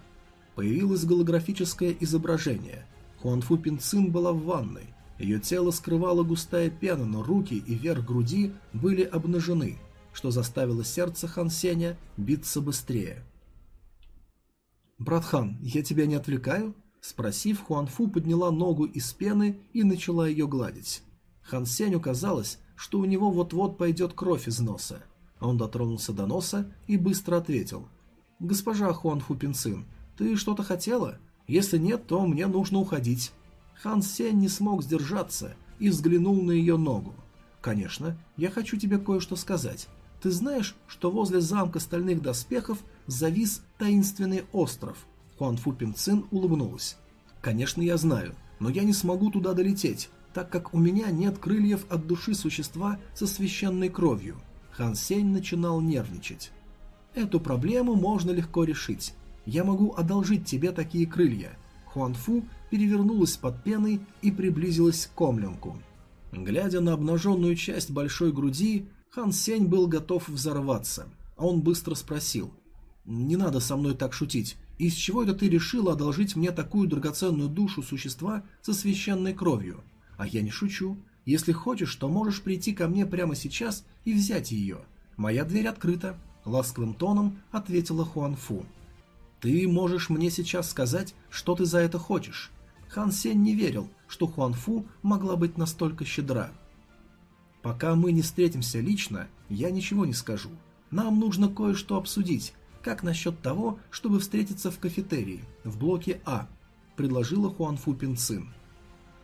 Появилось голографическое изображение. Хуанфу Пинцин была в ванной. Ее тело скрывала густая пена, но руки и верх груди были обнажены, что заставило сердце Хан Сеня биться быстрее. «Братхан, я тебя не отвлекаю?» Спросив, Хуанфу подняла ногу из пены и начала ее гладить. Хан Сеню казалось, что у него вот-вот пойдет кровь из носа. Он дотронулся до носа и быстро ответил. «Госпожа Хуанфу Пинцин, ты что-то хотела? Если нет, то мне нужно уходить». Хан Сень не смог сдержаться и взглянул на ее ногу. «Конечно, я хочу тебе кое-что сказать. Ты знаешь, что возле замка стальных доспехов завис таинственный остров?» Хуан Фу Пин Цин улыбнулась. «Конечно, я знаю, но я не смогу туда долететь, так как у меня нет крыльев от души существа со священной кровью». Хан Сень начинал нервничать. «Эту проблему можно легко решить. Я могу одолжить тебе такие крылья». Хуан Фу перевернулась под пеной и приблизилась к комленку. Глядя на обнаженную часть большой груди, Хан Сень был готов взорваться. А он быстро спросил. «Не надо со мной так шутить. Из чего это ты решила одолжить мне такую драгоценную душу существа со священной кровью? А я не шучу. Если хочешь, то можешь прийти ко мне прямо сейчас и взять ее. Моя дверь открыта», — ласковым тоном ответила Хуан Фу. «Ты можешь мне сейчас сказать, что ты за это хочешь?» Хан Сень не верил, что Хуан Фу могла быть настолько щедра. Пока мы не встретимся лично, я ничего не скажу. Нам нужно кое-что обсудить. Как насчет того, чтобы встретиться в кафетерии, в блоке А? Предложила Хуанфу Пинцин.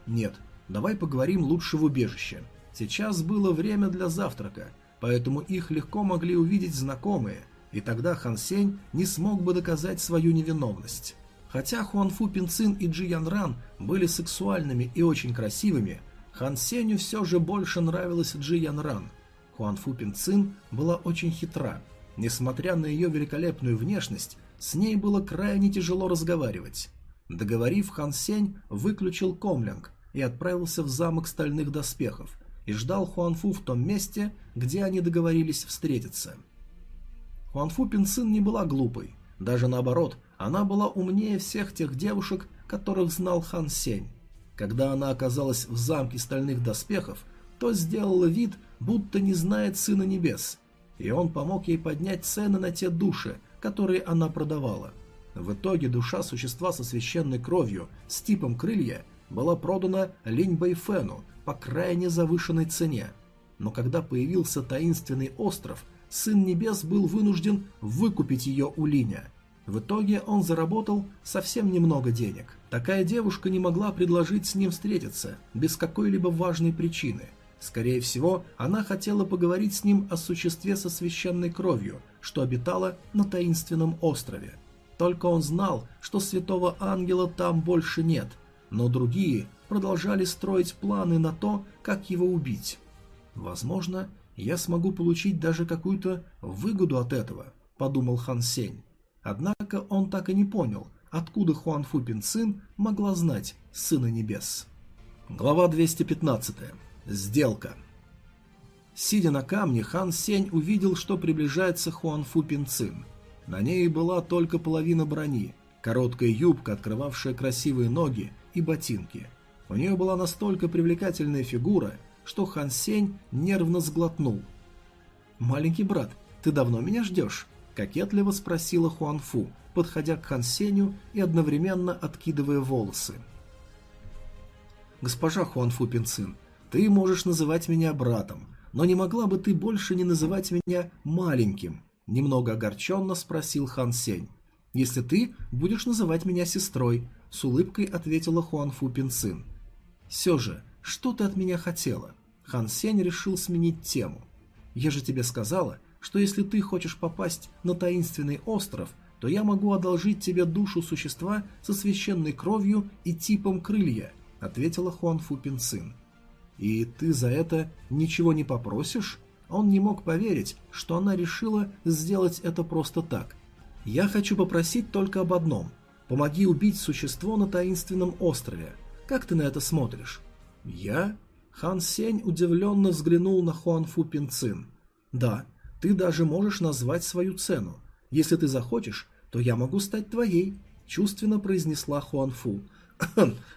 Нет, давай поговорим лучше в убежище. Сейчас было время для завтрака, поэтому их легко могли увидеть знакомые, и тогда Хан Сень не смог бы доказать свою невиновность. Хотя Хуанфу Пинцин и Джи Ян Ран были сексуальными и очень красивыми, Хан Сеню все же больше нравилась Джи Ян Ран. Хуан Фу Пин Цин была очень хитра. Несмотря на ее великолепную внешность, с ней было крайне тяжело разговаривать. Договорив, Хан Сень выключил комлинг и отправился в замок стальных доспехов и ждал Хуанфу в том месте, где они договорились встретиться. Хуанфу Пинцин не была глупой, даже наоборот, она была умнее всех тех девушек, которых знал Хан Сень. Когда она оказалась в замке стальных доспехов, то сделала вид, будто не знает Сына Небес, и он помог ей поднять цены на те души, которые она продавала. В итоге душа существа со священной кровью с типом крылья была продана Линь Бэйфену по крайне завышенной цене. Но когда появился таинственный остров, Сын Небес был вынужден выкупить ее у Линя – в итоге он заработал совсем немного денег. Такая девушка не могла предложить с ним встретиться без какой-либо важной причины. Скорее всего, она хотела поговорить с ним о существе со священной кровью, что обитало на таинственном острове. Только он знал, что святого ангела там больше нет, но другие продолжали строить планы на то, как его убить. Возможно, я смогу получить даже какую-то выгоду от этого, подумал Хан Сень. Однако он так и не понял, откуда Хуан Фу Пин Цин могла знать Сына Небес. Глава 215. Сделка. Сидя на камне, Хан Сень увидел, что приближается Хуан Фу Пин Цин. На ней была только половина брони, короткая юбка, открывавшая красивые ноги и ботинки. У нее была настолько привлекательная фигура, что Хан Сень нервно сглотнул. «Маленький брат, ты давно меня ждешь?» – кокетливо спросила Хуан Фу, подходя к Хан Сенью и одновременно откидывая волосы. «Госпожа Хуан Фу Пинцин, ты можешь называть меня братом, но не могла бы ты больше не называть меня маленьким?» – немного огорченно спросил Хан Сень. «Если ты будешь называть меня сестрой», – с улыбкой ответила Хуан Фу Пинцин. «Все же, что ты от меня хотела?» Хан Сень решил сменить тему. «Я же тебе сказала, что если ты хочешь попасть на таинственный остров, то я могу одолжить тебе душу существа со священной кровью и типом крылья», — ответила Хуан Фу Пин. «И ты за это ничего не попросишь?» Он не мог поверить, что она решила сделать это просто так. «Я хочу попросить только об одном. Помоги убить существо на таинственном острове. Как ты на это смотришь?» «Я?» Хан Сень удивленно взглянул на Хуан Фу Пин. «Да, ты даже можешь назвать свою цену. Если ты захочешь, то я могу стать твоей», – чувственно произнесла Хуан Фу.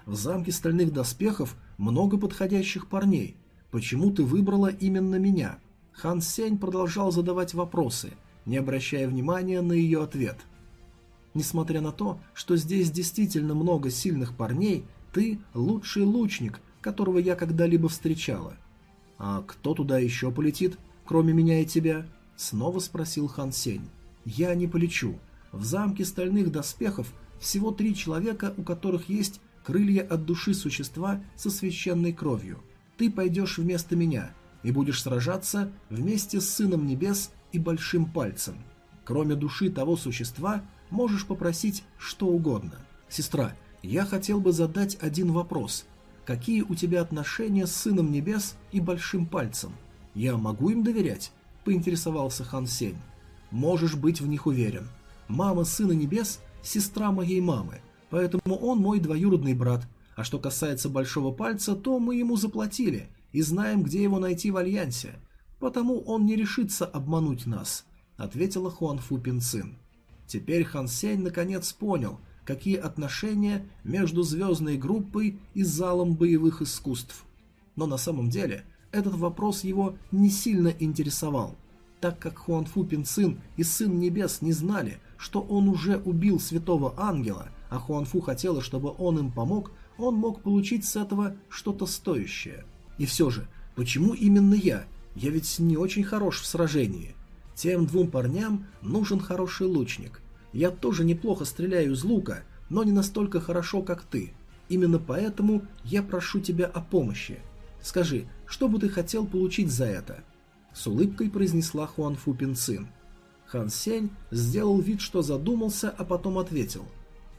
«В замке стальных доспехов много подходящих парней. Почему ты выбрала именно меня?» Хан Сень продолжал задавать вопросы, не обращая внимания на ее ответ. Несмотря на то, что здесь действительно много сильных парней, ты лучший лучник, которого я когда-либо встречала. А кто туда еще полетит, кроме меня и тебя? Снова спросил Хан Сень. Я не полечу. В замке стальных доспехов всего три человека, у которых есть крылья от души существа со священной кровью. Ты пойдешь вместо меня и будешь сражаться вместе с Сыном Небес и Большим Пальцем. Кроме души того существа, можешь попросить что угодно. Сестра, я хотел бы задать один вопрос. Какие у тебя отношения с Сыном Небес и Большим Пальцем? Я могу им доверять? Поинтересовался Хан Сень. Можешь быть в них уверен. Мама Сына Небес – сестра моей мамы, поэтому он мой двоюродный брат. А что касается Большого Пальца, то мы ему заплатили и знаем, где его найти в Альянсе. Потому он не решится обмануть нас, ответила Хуан Фу Пин. Теперь Хан Сень наконец понял, какие отношения между звездной группой и залом боевых искусств. Но на самом деле этот вопрос его не сильно интересовал, так как Хуан Фу Пин Цин и Сын Небес не знали, что он уже убил святого ангела, а Хуан Фу хотела, чтобы он им помог, он мог получить с этого что-то стоящее. И все же, почему именно я? Я ведь не очень хорош в сражении. Тем двум парням нужен хороший лучник – я тоже неплохо стреляю из лука, но не настолько хорошо, как ты. Именно поэтому я прошу тебя о помощи. Скажи, что бы ты хотел получить за это?» С улыбкой произнесла Хуан Фу Пин Цин. Хан Сень сделал вид, что задумался, а потом ответил.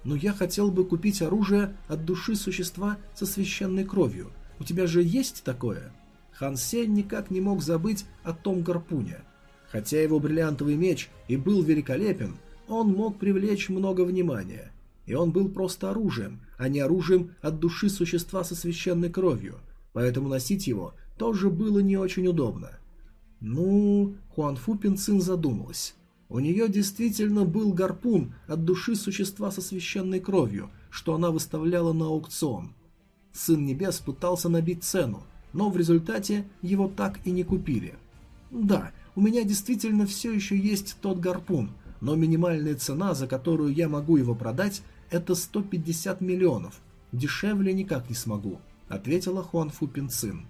«Но я хотел бы купить оружие от души существа со священной кровью. У тебя же есть такое?» Хан Сень никак не мог забыть о том гарпуне. Хотя его бриллиантовый меч и был великолепен, он мог привлечь много внимания. И он был просто оружием, а не оружием от души существа со священной кровью, поэтому носить его тоже было не очень удобно. Ну, Хуан Фу Цин задумалась. У нее действительно был гарпун от души существа со священной кровью, что она выставляла на аукцион. Сын Небес пытался набить цену, но в результате его так и не купили. Да, у меня действительно все еще есть тот гарпун, но минимальная цена, за которую я могу его продать, это 150 миллионов. Дешевле никак не смогу», — ответила Хуан Фу Пин Цин.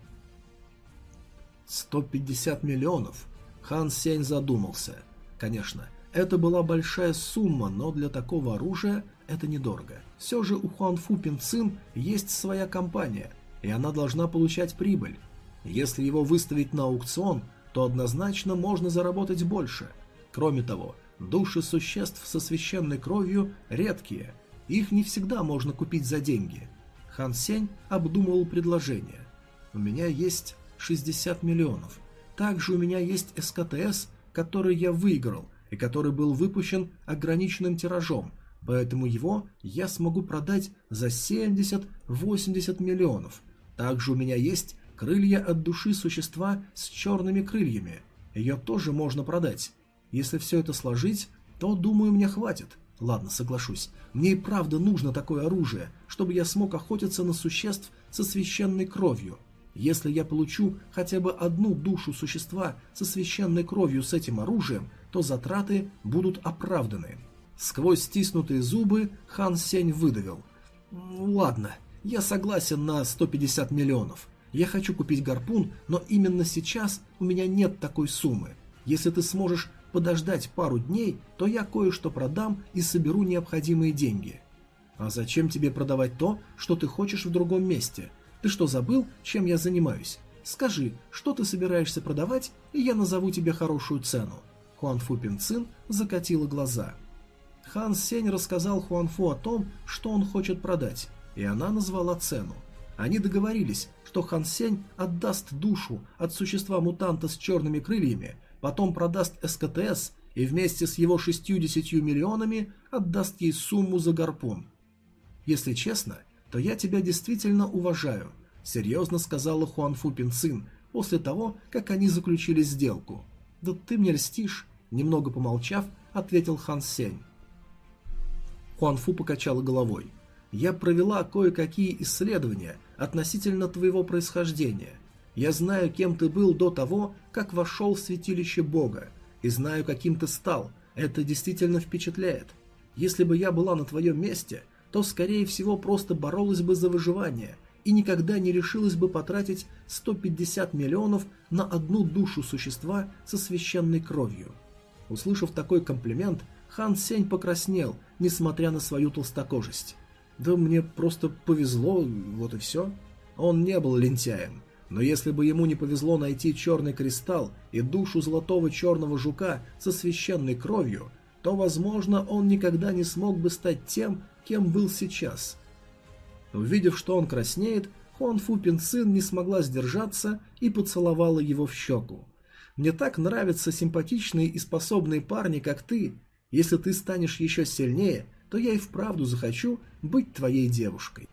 150 миллионов? Хан Сень задумался. Конечно, это была большая сумма, но для такого оружия это недорого. Все же у Хуан Фу Пин Цин есть своя компания, и она должна получать прибыль. Если его выставить на аукцион, то однозначно можно заработать больше. Кроме того, Души существ со священной кровью редкие, их не всегда можно купить за деньги. Хан Сень обдумывал предложение. «У меня есть 60 миллионов. Также у меня есть СКТС, который я выиграл и который был выпущен ограниченным тиражом, поэтому его я смогу продать за 70-80 миллионов. Также у меня есть крылья от души существа с черными крыльями. Ее тоже можно продать. Если все это сложить, то, думаю, мне хватит. Ладно, соглашусь. Мне и правда нужно такое оружие, чтобы я смог охотиться на существ со священной кровью. Если я получу хотя бы одну душу существа со священной кровью с этим оружием, то затраты будут оправданы. Сквозь стиснутые зубы Хан Сень выдавил. «Ладно, я согласен на 150 миллионов. Я хочу купить гарпун, но именно сейчас у меня нет такой суммы. Если ты сможешь подождать пару дней, то я кое-что продам и соберу необходимые деньги. А зачем тебе продавать то, что ты хочешь в другом месте? Ты что, забыл, чем я занимаюсь? Скажи, что ты собираешься продавать, и я назову тебе хорошую цену. Хуанфу Пинцин закатила глаза. Хан Сень рассказал Хуанфу о том, что он хочет продать, и она назвала цену. Они договорились, что Хан Сень отдаст душу от существа-мутанта с черными крыльями потом продаст СКТС и вместе с его 60 миллионами отдаст ей сумму за гарпун. Если честно, то я тебя действительно уважаю, серьезно сказала Хуанфу Пинцин после того, как они заключили сделку. Да ты мне льстишь, немного помолчав, ответил Хан Сень. Хуанфу покачала головой. Я провела кое-какие исследования относительно твоего происхождения я знаю, кем ты был до того, как вошел в святилище Бога, и знаю, каким ты стал. Это действительно впечатляет. Если бы я была на твоем месте, то, скорее всего, просто боролась бы за выживание и никогда не решилась бы потратить 150 миллионов на одну душу существа со священной кровью. Услышав такой комплимент, Хан Сень покраснел, несмотря на свою толстокожесть. Да мне просто повезло, вот и все. Он не был лентяем. Но если бы ему не повезло найти черный кристалл и душу золотого черного жука со священной кровью, то, возможно, он никогда не смог бы стать тем, кем был сейчас. Увидев, что он краснеет, Хуан Фу Пин Цин не смогла сдержаться и поцеловала его в щеку. «Мне так нравятся симпатичные и способные парни, как ты. Если ты станешь еще сильнее, то я и вправду захочу быть твоей девушкой».